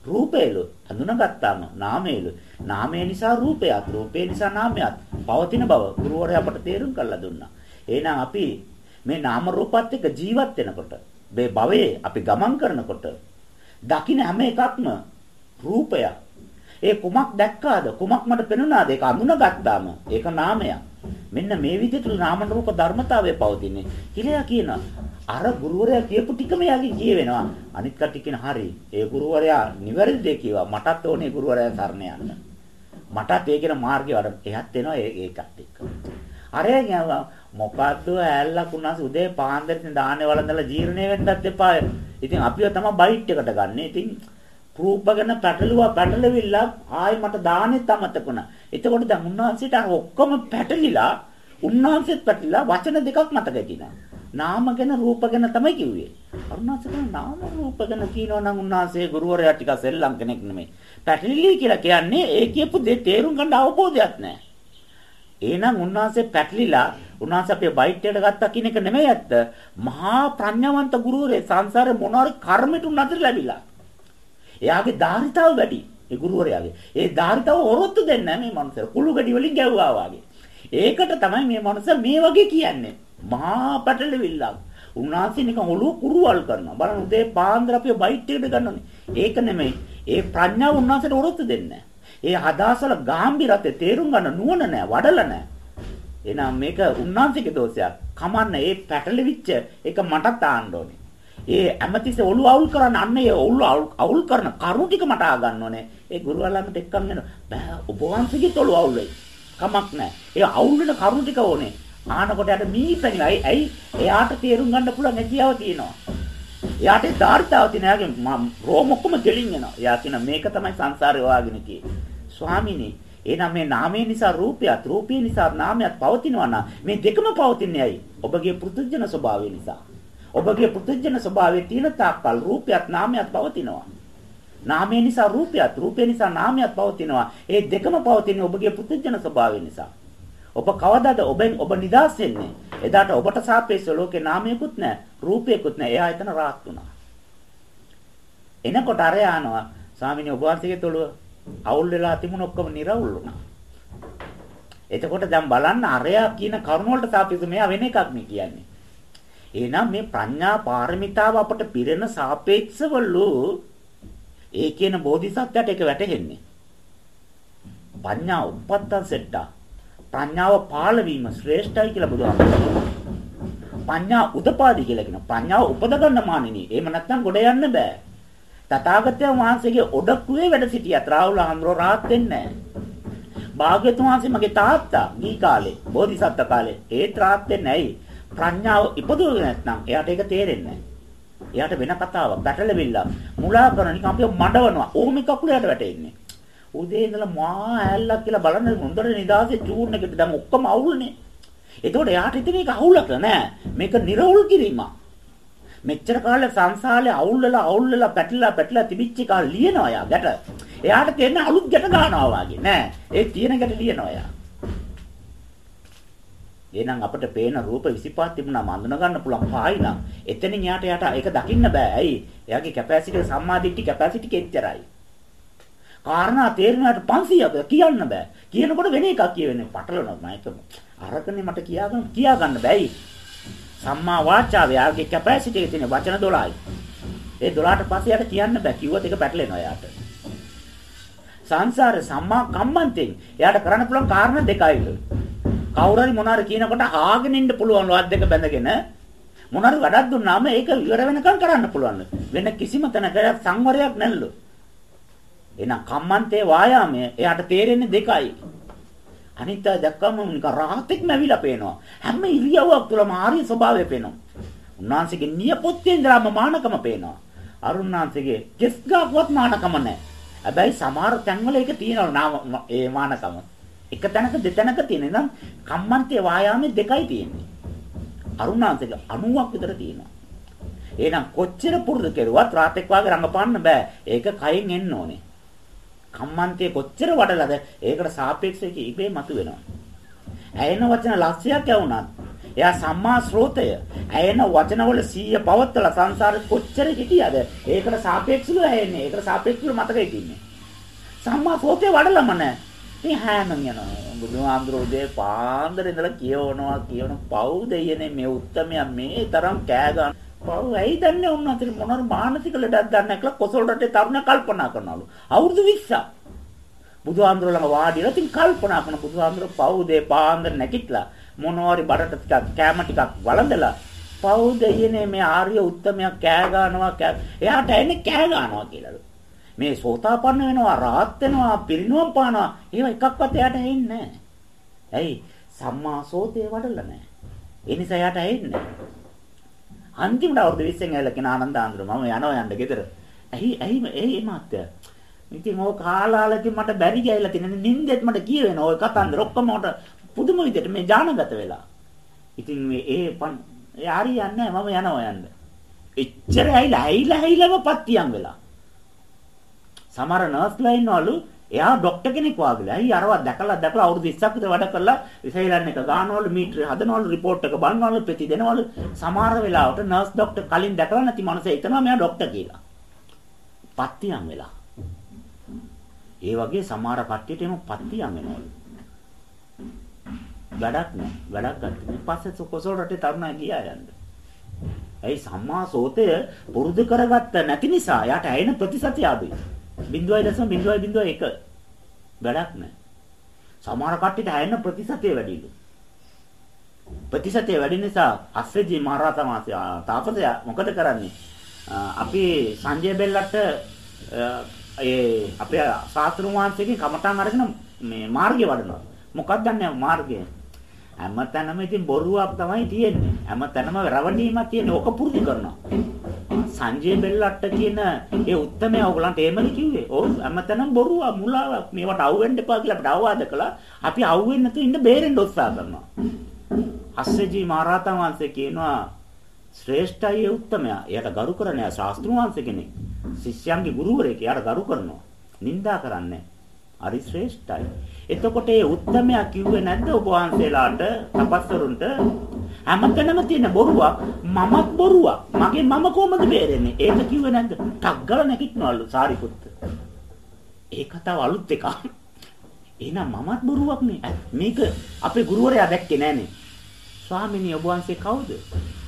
Speaker 1: රූපයලු අඳුනගත්තාම නාමයලු නාමය නිසා රූපයක් රූපේ නිසා නාමයක් පවතින බව ගුරුවරයා අපට තේරුම් කරලා දුන්නා එහෙනම් අපි මේ නාම රූපات එක්ක ජීවත් වෙනකොට මේ භවයේ අපි ගමන් කරනකොට දකින්න හැම එකක්ම රූපයක්. ඒ කුමක් දැක්කාද? කුමක් මට පෙනුණාද? ඒක අඳුනගත්තාම ඒක නාමයක්. මෙන්න මේ විදිහට නාම රූප ධර්මතාවය පවතින්නේ. කියලා කියනවා. අර ගුරුවරයා කියපු ටිකම යාගේ කියවෙනවා. අනිත් කටි කියන හරි. ඒ ගුරුවරයා නිවැරදි දේ කිව්වා. මටත් ඕනේ ගුරුවරයා සරණ යන්න. මටත් ඒ කියන මාර්ගය වඩ එහත් වෙනවා ඒකත් එක්ක. අරයා මොකද්ද ඇල්ලක් උනාස උදේ පාන්දර ඉතින් දාන්නේ වළඳලා ජීර්ණය වෙන්නත් එපා. ඉතින් අපිව තමයි බයිට් එකට ගන්න. ඉතින් රූප ගැන පැටලුවා පැටලෙවිලා ආයි මට දාන්නෙත් අමතකුණා. එතකොට දැන් උන්වහන්සේට අර ඔක්කොම පැටලිලා උන්වහන්සේත් පැටලිලා වචන දෙකක් මතකයි තියෙනවා. නාම ගැන රූප ගැන තමයි කිව්වේ. අරුණාචල නාම රූප ගැන කියනවා නම් උන්වහන්සේ ගුරුවරයා ටික සෙල්ලම් කෙනෙක් නෙමෙයි. පැටලිලි කියලා කියන්නේ ඒ කියපු දේ තේරුම් ගන්න අවබෝධයක් නැහැ. එහෙනම් උන්වහන්සේ පැටලිලා උන්වහන්සේ අපේ බයිට් එකට ගත්තා කියන එක නෙමෙයි ඇත්ත. මහා ප්‍රඥාවන්ත ගුරුවරේ සංසාරේ මොනවාරි කර්මෙට උන්නතර ලැබිලා. එයාගේ ධාරිතාව වැඩි. ඒ ගුරුවරයාගේ. ඒ ධාරිතව ඔරොත්තු දෙන්නේ නැහැ මේ මනුස්සයා. කුළු ගඩි වලින් ගැව්වා වගේ. ඒකට තමයි මේ මනුස්සයා මේ වගේ කියන්නේ. මහා පැටලෙවිල්ලක්. උන්වහන්සේ නිකන් ඔළුව කුරුවල් කරනවා. බලන්න උදේ පාන්දර අපි බයිට් එකට ගන්නෝනේ. ඒක නෙමෙයි. ඒ ප්‍රඥාව උන්වහන්සේට ඔරොත්තු දෙන්නේ ඒ අදාසල ගැඹිරතේ තේරුම් ගන්න නුවණ නැහැ, වඩල නැහැ. එහෙනම් මේක උන්වහන්සේගේ දෝෂයක්. කමන්න ඒ පැටලෙවිච්ච එක මටත් ආන්න ඕනේ. ඒ ඇමතිසේ ඔළුව අවුල් කරන්න අන්න ඒ ඔළුව අවුල් කරන කරුණු ටික මට ආ ගන්න ඕනේ. ඒ ගුරුවරයාලට එක්කම යන බෑ ඔබ වහන්සේගේ ඔළුව අවුල් වෙයි. කමක් නැහැ. ඒ අවුල් වෙන කරුණු ටික ඕනේ. ආනකොට යට මීපැණිලා ඇයි එයාට තේරුම් ගන්න පුළුවන් හැකියාව තියෙනවා. එයාට ධාර්තාව තියෙන එයාගේ රෝම ඔක්කොම දෙලින් යනවා. එයා කියන මේක තමයි සංසාරේ වාගෙන කියේ. ස්වාමිනේ එහෙනම් මේ නාමය නිසා රූපයත් රූපය නිසා නාමයත් පවතිනවා නම් මේ දෙකම පවතින්නේ ඇයි? ඔබගේ පෘථුජන ස්වභාවය නිසා. ඔබගේ පුදුජන ස්වභාවයේ තියෙන තාක්කල් රූපයත් නාමයත් පවතිනවා. නාමය නිසා රූපයත් රූපය නිසා නාමයත් පවතිනවා. ඒ දෙකම පවතින ඔබගේ පුදුජන ස්වභාවය නිසා. ඔබ කවදාද ඔබෙන් ඔබ නිදාස් වෙන්නේ? එදාට ඔබට සාපේක්ෂව ලෝකේ නාමයකුත් නැහැ, රූපයකුත් නැහැ. එයා එතන රාත් වුණා. එනකොට අර යනවා ස්වාමීනි ඔබ වහන්සේගේ තොළුව අවුල් වෙලා තිබුණ ඔක්කොම නිරවුල් වුණා. එතකොට දැන් බලන්න අරයා කියන කරුණ වලට සාපේක්ෂව මෙයා වෙන එකක් නේ කියන්නේ. එහෙනම් මේ ප්‍රඥා පාරමිතාව අපට පිරෙන සාපේක්ෂවලු ඒ කියන බෝධිසත්වයට ඒක වැටහෙන්නේ. පඤ්ඤා උපත්තං සෙට්ටා. ප්‍රඥාව පාළ වීම ශ්‍රේෂ්ඨයි කියලා බුදුහාමුදුරුවෝ. පඤ්ඤා උදපාදි කියලා කියනවා. ප්‍රඥාව උපද ගන්න මානිනී. එහෙම නැත්නම් ගොඩ යන්න බෑ. තථාගතයන් වහන්සේගේ ඔඩක්කුවේ වැඩ සිටියා. රාහුල හඳුර රාත් වෙන්නේ නැහැ. භාග්‍යතුන් වහන්සේ මගේ තාත්තා ගී කාලේ බෝධිසත්ව කාලේ ඒත් රාත් වෙන්නේ නැයි. ප්‍රඥාව ඉපදුවේ නැත්නම් එයාට ඒක තේරෙන්නේ නැහැ. එයාට වෙන කතාවක්, පැටලෙවිල්ල, මුලා කරන නිකන් අපිව මඩවනවා. ඕම කකුල යට වැටෙන්නේ. උදේ ඉඳලා මා ඇල්ලක් කියලා බලන්න හොඳට නිදාසේ චූර්ණ එකට දැන් ඔක්කොම අවුල්නේ. එතකොට එයාට ඉතින් මේක අවුලක් නෑ. මේක නිර්වුල් කිරීමක්. මෙච්චර කාලේ සංසාරේ අවුල් වෙලා අවුල් වෙලා පැටලලා පැටලලා තිබිච්ච එක ලියනවා යා ගැට. එයාට තේරෙන අලුත් ගැට ගන්නවා වගේ නෑ. ඒ තියෙන ගැට ලියනවා යා. එහෙනම් අපිට පේන රූප 25 තිබුණාම අඳුන ගන්න පුළුවන් පායි නම් එතනින් යාට යට ඒක දකින්න බෑ. ඇයි? එයාගේ කැපැසිටි සම්මාදිට්ඨි කැපැසිටි කෙච්චරයි. කාරණා තේරුණාට 500ක් කියන්න බෑ. කියනකොට වෙන එකක් කියවෙන්නේ පටලනවා මම අරකනේ මට කියාගන්න කියාගන්න බෑයි. සම්මා වාචාව යාගේ කැපැසිටි එකේ තියෙන වචන 12යි. ඒ 12ට පස්සේ යාට කියන්න බෑ. කිව්වොත් ඒක පැටලෙනවා යාට. සංසාර සම්මා කම්මන්තෙන් එයාට කරන්න පුළුවන් කාරණා දෙකයි. කවුරු හරි මොනාර කියනකොට ආගෙන ඉන්න පුළුවන් වත් දෙක බැඳගෙන මොනාර වැඩක් දුන්නාම ඒක ඉවර වෙනකම් කරන්න පුළුවන්. වෙන කිසිම තැනක සංවරයක් නැල්ලු. එහෙනම් කම්මන්තේ වායාමය එයාට තේරෙන්නේ දෙකයි. අනිත් අය දැක්කම නිකන් රාහතෙක්ම ඇවිල්ලා පේනවා. හැම ඉරියව්වක් තුළම ආර්ය ස්වභාවය පේනවා. උන්වහන්සේගේ නියපොත්තේ ඉඳලාම මානකම පේනවා. අරුණාංශගේ කෙස් ගාක්වත් මානකම නැහැ. හැබැයි සමහර තැන්වල ඒක තියෙනවා ඒ මානකම. එක තැනක දෙතැනක තියෙන නම් කම්මන්තේ වායාමේ දෙකයි තියෙන්නේ. අරුණාංශක 90ක් විතර තියෙනවා. එහෙනම් කොච්චර පුරුදු කෙරුවත් රාතෙක් වාගේ රඟපාන්න බෑ. ඒක කයින් එන්න ඕනේ. කම්මන්තේ කොච්චර වඩලාද ඒකට සාපේක්ෂව ඉබේ මතුවෙනවා. ඇයෙන වචන ලක්ෂයක් ඇවුනත් එයා සම්මා ශ්‍රෝතය. ඇයෙන වචනවල 100 පවත්තලා සංසාරේ කොච්චර හිටියද ඒකට සාපේක්ෂව ඇයෙන්නේ. ඒකට සාපේක්ෂව මතකයි තින්නේ. සම්මා ශ්‍රෝතේ වඩලම නැහැ. ඉතින් හැමම යනවා. බුදුහාමුදුරුවෝ උදේ පාන්දර ඉඳලා කියවනවා කියන පව් දෙයනේ මේ උත්තරමයා මේ තරම් කෑ ගන්න. පව් ඇයි දන්නේ උන්වහන්සේ මොනවාර මානසික ලඩක් ගන්න කියලා කොසල් රටේ තරුණ කල්පනා කරනවලු. අවුරුදු 20ක්. බුදුහාමුදුරුවෝ ළඟ වාඩිලා ඉතින් කල්පනා කරන බුදුහාමුදුරුවෝ පව් දේ පාන්දර නැගිටලා මොනවාරි බඩට ටිකක් කැම ටිකක් වළඳලා පව් දෙයනේ මේ ආර්ය උත්තරමයා කෑ ගන්නවා කෑ. එයාට එන්නේ කෑ ගන්නවා කියලාලු. මේ සෝතාපන්න වෙනවා රාහත් වෙනවා පිරිනුවම් පානවා ඒවා එකක්වත් එයාට ඇහෙන්නේ නැහැ. ඇයි? සම්මා සෝතේ වඩලා නැහැ. ඒ නිසා එයාට ඇහෙන්නේ නැහැ. අන්තිමට අවුරුදු 20න් ඇවිල්ලා කියන ආනන්ද ආන්දර මම යනවා යන්න ගෙදර. ඇයි ඇයි ඒ මාත්‍ය. ඉතින් ඕක කාලාලකින් මට බැරි ගියලා තියෙන නින්දෙත් මට කියවෙන ඔය කතන්දර ඔක්කොම මට පුදුම විදිහට මේ ඥානගත වෙලා. ඉතින් මේ ඒ ඒ හරියන්නේ මම යනවා යන්න. එච්චර ඇයිලා ඇයිලා ඇයිලාම පත්තියම් වෙලා. සමහර නර්ස්ලා ඉන්නවලු එයා ડોක්ටර් කෙනෙක් වාගේලා. අයි අරවා දැකලා දැකලා අවුරුදු 20ක් විතර වැඩ කරලා ඉසෙලන් එක ගන්නවලු මීටර හදනවලු රිපෝට් එක බලනවලු පෙති දෙනවලු සමහර වෙලාවට නර්ස් ડોක්ටර් කලින් දැකලා නැති මනුස්සය හිතනවා මෙයා ડોක්ටර් කියලා. පත්තියම් වෙලා. ඒ වගේ සමහර කට්ටියට එම පත්තියම් වෙනවලු. වැඩක් නෑ. වැඩක් ගන්න. පස්සේ කොසල් රටේ තරුණා ගියා යන්නේ. ඇයි සම්මා සෝතය පුරුදු කරගත්ත නැති නිසා යාට ඇයෙන ප්‍රතිසතිය අඩුයි. 0.0.01 වැඩක් නෑ. සමහර කට්ටියට ඇයෙන ප්‍රතිශතය වැඩිලු. ප්‍රතිශතය වැඩි නිසා අස්සජී මහරහතන් වහන්සේ තාපසයා මොකද කරන්නේ? අපි සංජය බෙල්ලට ඒ අපේ ශාස්ත්‍රුන් වහන්සේගෙන් කමඨාන් අරගෙන මේ මාර්ගය වඩනවා. මොකක්ද දන්නේ මාර්ගය? හැමතැනම ඉතින් බොරුවක් තමයි තියෙන්නේ. හැමතැනම රවණීමක් තියෙන ඕක පුරුදු කරනවා. සංජය බෙල්ලට්ට කියන ඒ උත්තරමය ඔයගලන්ට එහෙමද කිව්වේ? ඔව් හැමතැනම බොරුවක් මුලාවක් මේවට අවුෙන්න එපා කියලා අපිට අවවාද කළා. අපි අවුෙන්නේ නැතුව ඉන්න බේරෙන්න උත්සාහ කරනවා. අස්සජී මහරහතන් වහන්සේ කියනවා ශ්‍රේෂ්ඨයි ඒ උත්තරමයා. එයාට ගරු කරන යා ශාස්ත්‍රුන් වහන්සේ කෙනෙක්. ශිෂ්‍යයන්ගේ ගුරුවරයෙක්. එයාට ගරු කරනවා. නිඳා කරන්නේ හරි ශ්‍රේෂ්ඨයි. එතකොට ඒ උත්තරමයා කිව්වේ නැද්ද ඔබ වහන්සේලාට තපස්වරුන්ට හැමතැනම තියෙන බොරුවක් මමත් බොරුවක්. මගේ මම කොහොමද බේරෙන්නේ? ඒක කිව්වේ නැද්ද? ටග්ගල නැගිටනවලු සාරිපුත්ත. ඒ කතාව අලුත් එකක්. එහෙනම් මමත් බොරුවක් නේ. මේක අපේ ගුරුවරයා දැක්කේ නෑනේ. ස්වාමිනී ඔබ වහන්සේ කවුද?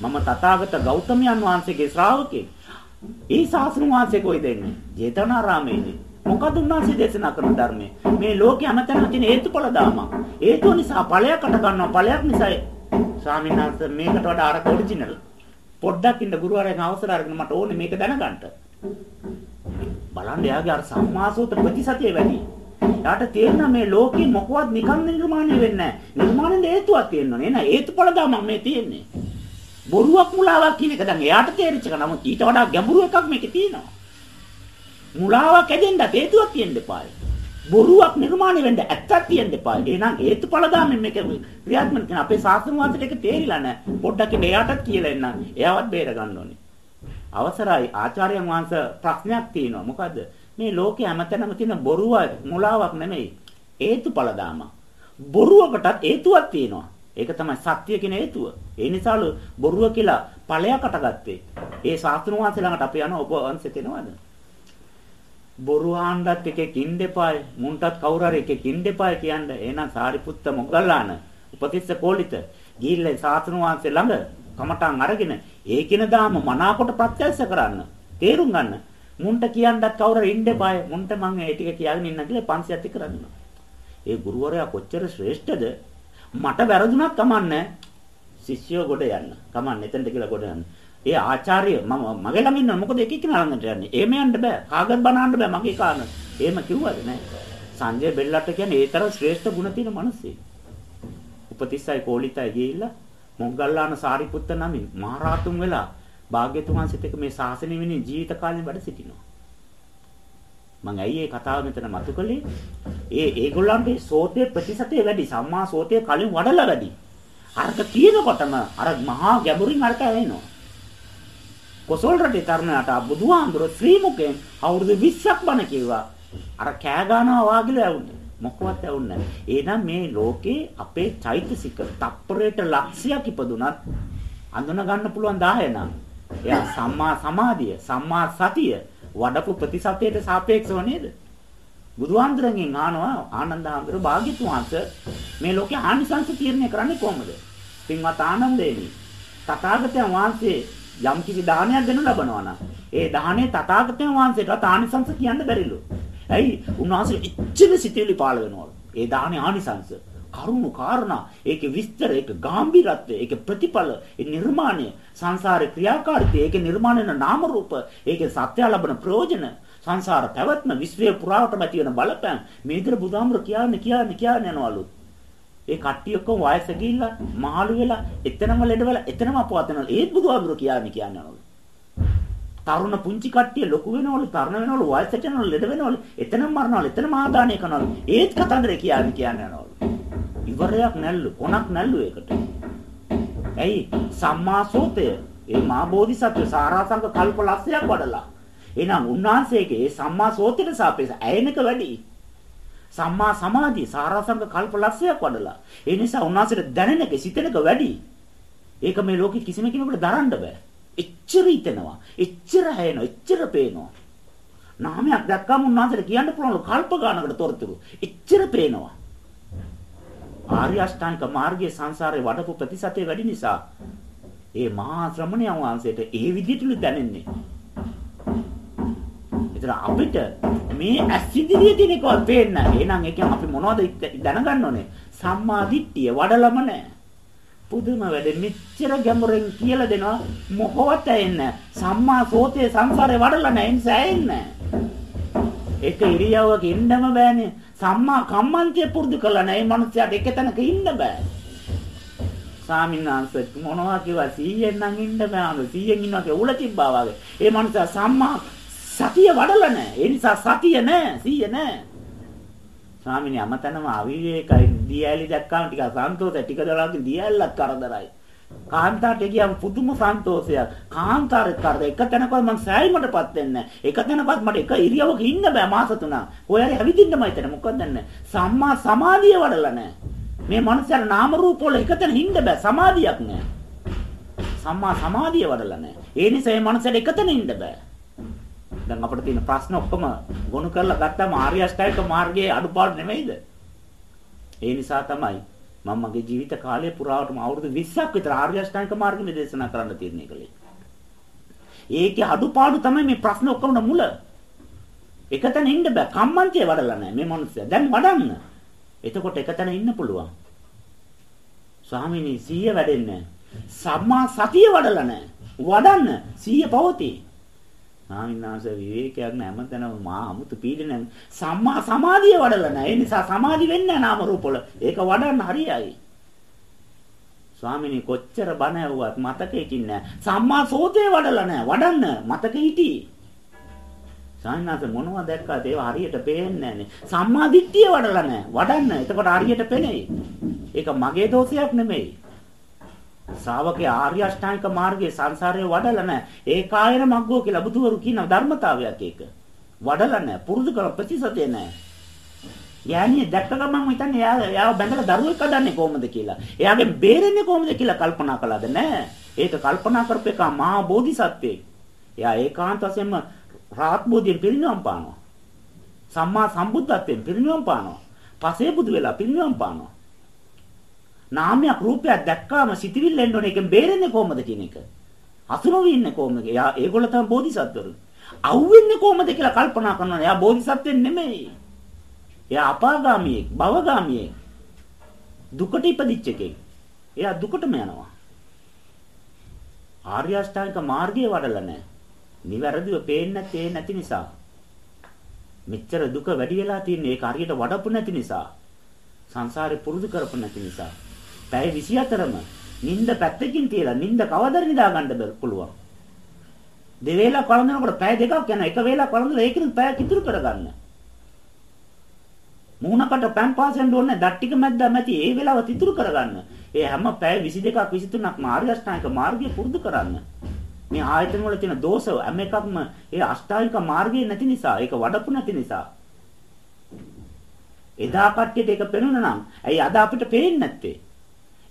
Speaker 1: මම තථාගත ගෞතමයන් වහන්සේගේ ශ්‍රාවකෙක්. ඒ ශාස්ත්‍ර වහන්සේ කොයිද ඉන්නේ? ජේතවනාරාමේදී. මොකද උන්වහන්සේ දේශනා කරන ධර්මයේ මේ ලෝකේ හැමතැනම තියෙන හේතුඵල දාම. හේතුව නිසා ඵලයකට ගන්නවා ඵලයක් නිසා ස්වාමීන් වහන්සේ මේකට වඩා අර ඔරිජිනල්. පොඩ්ඩක් ඉන්න ගුරුවරයාගෙන් අවසර අරගෙන මට ඕනේ මේක දැනගන්න. බලන්න එයාගේ අර සම්මාසෝත ප්‍රතිසතිය වැඩි. එයාට තේරෙනවා මේ ලෝකේ මොකවත් නිකන් නිර්මාණය වෙන්නේ නැහැ. නිර්මාණෙට හේතුවක් තියෙනවා නේ. නේද? හේතුඵල දාම මේ තියෙන්නේ. බොරුවක් මුලාවක් කියන එක දැන් එයාට තේරිච්ච එක. නමුත් ඊට වඩා ගැඹුරු එකක් මේකේ තියෙනවා. මුලාවක් ඇදෙන්න හේතුවක් තියෙන්න එපායි. බොරුවක් නිර්මාණය වෙන්න ඇත්තක් තියෙන්න එපායි. එහෙනම් හේතුඵල දාමෙන් මේක ක්‍රියාත්මක කරන අපේ ශාස්ත්‍ර වාදයට ඒක තේරිලා නැහැ. පොඩ්ඩක් ඉන්න එයාටත් කියලා එන්න. එයාවත් බේර ගන්න ඕනේ. අවසරයි ආචාර්යයන් වහන්සේ ප්‍රශ්නයක් තියෙනවා. මොකද්ද? මේ ලෝකේ හැමතැනම තියෙන බොරුව මුලාවක් නෙමෙයි. හේතුඵල දාම. බොරුවකටත් හේතුවක් තියෙනවා. ඒක තමයි සත්‍ය කියන හේතුව. ඒ නිසාලු බොරුව කියලා ඵලයකට ගත්තේ. ඒ ශාස්ත්‍ර වාදය ළඟට අපි යන ඔබ වහන්සේ තේනවද? බොරු ආණ්ඩත් එකෙක් ඉන්න එපායි මුන්ටත් කවුරු හරි එකෙක් ඉන්න එපායි කියන්නේ එහෙනම් සාරිපුත්ත මොග්ගල්ලාන උපතිස්ස කෝලිත ගිහිල්ලා සාසන වහන්සේ ළඟ කමටන් අරගෙන ඒකින දාම මනාකොට ප්‍රත්‍යක්ෂ කරන්න තේරුම් ගන්න. මුන්ට කියන්නත් කවුරු හරි ඉන්න එපායි මුන්ට මං ඒ ටික කියාගෙන ඉන්න කියලා පන්සියත් එක්ක කරනවා ඒ ගුරුවරයා කොච්චර ශ්‍රේෂ්ඨද? මට වැරදුනත් කමන්නේ. ශිෂ්‍යයෝ ගොඩ යන්න. කමන්නේ එතනට කියලා ගොඩ යන්න. ඒ ආචාර්ය මම මගේ ළඟ ඉන්නවා මොකද එක එක ළඟට යන්නේ. එහෙම යන්න බෑ. කාගත් බනන්න බෑ මගේ කාන. එහෙම කිව්වද නෑ. සංජය බෙල්ලට කියන්නේ ඒ තරම් ශ්‍රේෂ්ඨ ගුණ තියෙන මිනිස්සෙක්. උපතිස්සයි කෝලිතයි ගිහිල්ලා මොග්ගල්ලාන සාරිපුත්ත නමින් මහරහතුන් වෙලා භාග්‍යතුන් වහන්සේත් එක්ක මේ ශාසනය වෙනින් ජීවිත කාලෙම වැඩ සිටිනවා. මම ඇයි මේ කතාව මෙතන මතු කළේ? ඒ ඒගොල්ලන්ගේ සෝතේ ප්‍රතිශතය වැඩි. සම්මා සෝතේ කලින් වඩලා වැඩි. අරක කියනකොටම අර මහා ගැඹුරින් අරක ඇවෙනවා. කොසල් රටේ තරුණයාට බුදුහාමුදුර ශ්‍රී මුකෙන් අවුරුදු 20ක් බණ කිව්වා. අර කෑ ගන්නවා වාගිල ඇවුන්නේ. මොකවත් ඇවුන්නේ නැහැ. එහෙනම් මේ ලෝකේ අපේ චෛතසික තප්පරයට ලක්ෂයක් ඉපදුනත් අඳුන ගන්න පුළුවන් 10 නම් එයා සම්මා සමාධිය, සම්මා සතිය වඩපු ප්‍රතිසතයට සාපේක්ෂව නේද? බුදුහාමුදුරන්ගෙන් අහනවා ආනන්ද හාමුදුර භාග්‍යතුන් වහන්සේ මේ ලෝකේ ආනිසංස තීරණය කරන්නේ කොහොමද? පින්වත් ආනන්දේනි තථාගතයන් වහන්සේ යම් කිසි දානයක් දෙනු ලබනවා නම් ඒ දාහනේ තථාගතයන් වහන්සේට ආනිසංස කියන්න බැරිලු. ඇයි? උන්වහන්සේ ඉච්ඡිත සිටිලි පාල වෙනවලු. ඒ දාහනේ ආනිසංස කරුණු කාරණා ඒකේ විස්තර ඒක ගැඹිරත්වය ඒක ප්‍රතිඵල ඒ නිර්මාණය සංසාර ක්‍රියාකාරීත්වය ඒකේ නිර්මාණය වෙන නාම රූප ඒකේ සත්‍ය ලැබෙන ප්‍රයෝජන සංසාර පැවැත්ම විශ්වය පුරාවටම ඇති වෙන බලපෑම් මේ විතර බුදුහාමුදුර කියන්නේ කියන්නේ කියන්නේ යනවලු ඒ කට්ටිය ඔක්කොම වයස ගිහිල්ලා මහලු වෙලා එතනම ලෙඩ වෙලා එතනම අපවත් වෙනවා. ඒත් බුදුහාමුදුරු කියන්නේ කියන්නේ නෝල. තරුණ පුංචි කට්ටිය ලොකු වෙනවලු, තරුණ වෙනවලු, වයසට යනවලු, ලෙඩ වෙනවලු, එතනම මරනවලු, එතනම ආදානය කරනවලු. ඒත් කතන්දර කියන්නේ කියන්නේ නෝල. ඉවරයක් නැල්ලු, කොනක් නැල්ලු ඒකට. ඇයි? සම්මා සෝතය. ඒ මා බෝධිසත්ව සාරාංශක කල්ප ලක්ෂයක් වඩලා. එහෙනම් උන්වහන්සේගේ ඒ සම්මා සෝතයට සාපේක්ෂ ඇයෙනක වැඩි. සම්මා සමාධිය සාරාංශක කල්ප ලක්ෂයක් වඩලා. ඒ නිසා උන්වහන්සේට දැනෙනක සිතෙනක වැඩි. ඒක මේ ලෝකෙ කිසිම කෙනෙකුට දරන්න බෑ. එච්චර හිතෙනවා. එච්චර හැයෙනවා. එච්චර පේනවා. නාමයක් දැක්කම උන්වහන්සේට කියන්න පුළුවන් කල්ප ගානකට තොරතුරු. එච්චර පේනවා. ආර්ය අෂ්ටාංග මාර්ගයේ සංසාරේ වඩපු ප්‍රතිශතය වැඩි නිසා ඒ මහා ශ්‍රමණයන් වහන්සේට ඒ විදිහටලු දැනෙන්නේ. ඒතර අපිට මේ ඇස් ඉදිරියේ තියෙන එකවත් පේන්නේ නැහැ. එහෙනම් ඒකෙන් අපි මොනවද දැනගන්න ඕනේ? සම්මා දිට්ඨිය වඩලම නැහැ. පුදුම වැඩ මෙච්චර ගැඹුරෙන් කියලා දෙනවා. මොකවත් ඇෙන්නේ සම්මා සෝතේ සංසාරේ වඩලා නැහැ. එන්නේ ඒක ඉරියව්වක ඉන්නම බෑනේ. සම්මා කම්මන්තේ පුරුදු කළා නැහැ. මේ මනුස්සයාට එක තැනක ඉන්න බෑ. ස්වාමීන් වහන්සේ මොනවා කිව්වා 100ෙන් නම් ඉන්න බෑ. අර 100ෙන් ඉන්නවා කියලා උල තිබ්බා වගේ. ඒ මනුස්සයා සම්මා සතිය වඩලා නැහැ ඒ නිසා සතිය නැහැ 100 නැහැ ස්වාමීනි අමතනම අවිවේකයි. දියැලි දැක්කම ටික සන්තෝෂයි. ටික දවසකින් දියැල්ලත් කරදරයි. කාන්තාරට ගියාම පුදුම සන්තෝෂයක්. කාන්තාරේ කරද එක තැනකවත් මං සෑයීමටපත් වෙන්නේ එක තැනකවත් මට එක ඉරියවක ඉන්න බෑ මාස තුනක්. ඔය හරි ඇවිදින්නම හිතන මොකද දන්නේ? සම්මා සමාධිය වඩලා නැහැ මේ මනුස්සයර නාම රූප වල එක තැන ඉන්න බෑ. සමාධියක් නැහැ සම්මා සමාධිය වඩලා නැහැ ඒ නිසා මේ මනුස්සයර එක තැන ඉන්න බෑ. දැන් අපිට තියෙන ප්‍රශ්න ඔක්කොම ගොනු කරලා ගත්තාම ආර්ය අෂ්ටාංගික මාර්ගයේ අඩුපාඩු නෙමෙයිද? ඒ නිසා තමයි මම මගේ ජීවිත කාලය පුරාවටම අවුරුදු 20ක් විතර ආර්ය අෂ්ටාංගික මාර්ගෙ දේශනා කරන්න තීරණය කළේ. ඒකේ අඩුපාඩු තමයි මේ ප්‍රශ්න ඔක්කොම මුල. එකතැන ඉන්න බෑ. කම්මන්තේ වඩලා නැහැ මේ මිනිස්සයා. දැන් වඩන්න. එතකොට එකතැන ඉන්න පුළුවන්. ස්වාමීනි 100 වැඩෙන්නේ සම්මා සතිය වඩලා නැහැ. වඩන්න 100 පවතී. ස්වාමීන් වහන්සේ විවේකයක් නැමතැනම මා අමුතු පීඩන සම්මා සමාධිය වඩලා නැහැ. ඒ නිසා සමාධි වෙන්නේ නැහැ නාම රූප වල. ඒක වඩන්න හරියයි. ස්වාමිනේ කොච්චර බණ ඇහුවත් මතකෙ හිටින්නේ නැහැ. සම්මා සෝතේ වඩලා නැහැ. වඩන්න මතකෙ හිටී. සායනාත මොනවද දැක්කද ඒව හරියට පේන්නේ නැහැ. සම්මා දිට්ඨිය වඩලා නැහැ. වඩන්න. එතකොට හරියට පෙනෙයි. ඒක මගේ දෝෂයක් නෙමෙයි. ශ්‍රාවකේ ආර්ය අෂ්ටාංගික මාර්ගයේ සංසාරයේ වඩලා නැහැ. ඒකායන මග්ගෝ කියලා බුදුවරු කියන ධර්මතාවයක් ඒක. වඩලා නැහැ. පුරුදු කර ප්‍රතිසතේ නැහැ. යන්නේ දැක්ක ගමන් හිතන්නේ එයා එයාව බැඳලා දරුවෙක් හදන්නේ කොහොමද කියලා. එයාගෙන් බේරෙන්නේ කොහොමද කියලා කල්පනා කළාද නැහැ. ඒක කල්පනා කරපේකා මහා බෝධිසත්වෙක්. එයා ඒකාන්ත වශයෙන්ම රාත් බෝධියෙන් පිරිනිවන් පානවා. සම්මා සම්බුද්ධත්වයෙන් පිරිනිවන් පානවා. පසේ බුදු වෙලා පිරිනිවන් පානවා. නාමයක් රූපයක් දැක්කාම සිතවිල්ල එන්න ඕනේ එකෙන් බේරෙන්නේ කොහොමද කියන එක. අසුරවි ඉන්නේ කොහොමද? එයා ඒගොල්ලෝ තමයි බෝධිසත්වරු. අවුෙන්නේ කොහොමද කියලා කල්පනා කරනවා. එයා බෝධිසත්වෙන් නෙමෙයි. එයා අපාගාමියෙක්, භවගාමියෙක්. දුකට ඉපදිච්ච එකෙක්. එයා දුකටම යනවා. ආර්ය අෂ්ටාංගික මාර්ගයේ වඩලා නැහැ. නිවැරදිව පේන්නේ නැති නැති නිසා. මෙච්චර දුක වැඩි වෙලා තියෙන්නේ ඒක හරියට වඩපු නැති නිසා. සංසාරේ පුරුදු කරපු නැති නිසා. පැය 24ම නිින්ද පැත්තකින් තියලා නිින්ද කවදද නිදා ගන්න පුළුවන්. දෙවේලා කලඳනකොට පැය දෙකක් යනවා. එක වේලා කලඳලා ඒකින් පැයක් ඉතුරු කරගන්න. මූණකට පෑන් පාසෙන්න ඕනේ. දත් ටික මැද්දා මැති ඒ වෙලාව ඉතුරු කරගන්න. ඒ හැම පැය 22ක් 23ක් මාර්ග අෂ්ටාංගික මාර්ගය පුරුදු කරන්න. මේ ආයතන වල තියෙන දෝෂ හැම එකක්ම ඒ අෂ්ටාංගික මාර්ගයේ නැති නිසා, ඒක වඩපු නැති නිසා. එදා කට්ටියට ඒක පෙනුණා නම්, ඇයි අද අපිට පේන්නේ නැත්තේ?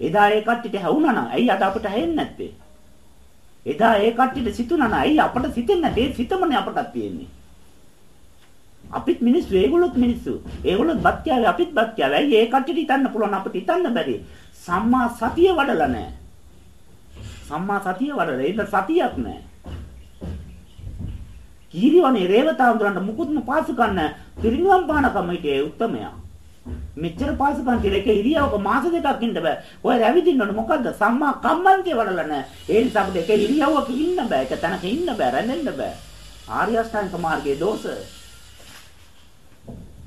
Speaker 1: එදා ඒ කට්ටියට හැවුණා නම් ඇයි අද අපට හැෙන්නේ නැත්තේ? එදා ඒ කට්ටියට සිතුණා නම් ඇයි අපට සිතෙන්නේ නැත්තේ? ඒ සිතමනේ අපටත් තියෙන්නේ. අපිත් මිනිස්සු ඒගොල්ලොත් මිනිස්සු. ඒගොල්ලොත් බත් කෑවේ අපිත් බත් කෑවේ. ඇයි ඒ කට්ටියට හිතන්න පුළුවන් අපිට හිතන්න බැරි? සම්මා සතිය වඩලා නැහැ. සම්මා සතිය වඩලා ඒක සතියක් නැහැ. කීරිවනේ රේවතාවුන්ට මුකුත්ම පාසු ගන්න පිරිනිවන් පානකම හිටියේ උත්තමයා. මෙච්චර පාසුකම් කියලා එක ඉරියවක මාස දෙකක් ඉන්න බෑ. ඔය රැවිදින්න ඕනේ මොකද්ද? සම්මා කම්මන්තේ වඩලා නැහැ. ඒ නිසා අපිට එක ඉරියවක ඉන්න බෑ. එක තැනක ඉන්න බෑ. රැඳෙන්න බෑ. ආර්ය අෂ්ටාංග මාර්ගයේ දෝෂ.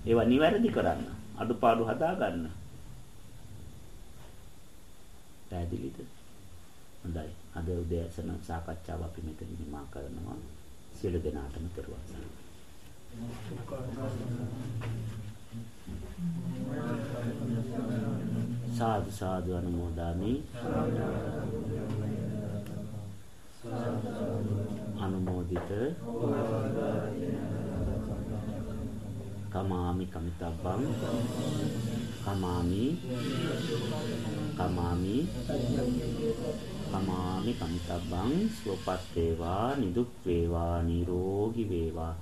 Speaker 1: ඒවා නිවැරදි කරන්න. අඩුපාඩු හදා ගන්න. පැහැදිලිද? හොඳයි. අද උදෑසන සාකච්ඡාව අපි මෙතන නිමා කරනවා. සියලු දෙනාටම දරුවන් සරණයි. සාදු සාදු අනුමෝදාමි. අනුමෝදිත. කමාමි කමිතබ්බං. කමාමි. කමාමි. කමාමි කමිතබ්බං. සුවපත් වේවා නිදුක් වේවා නිරෝගී වේවා.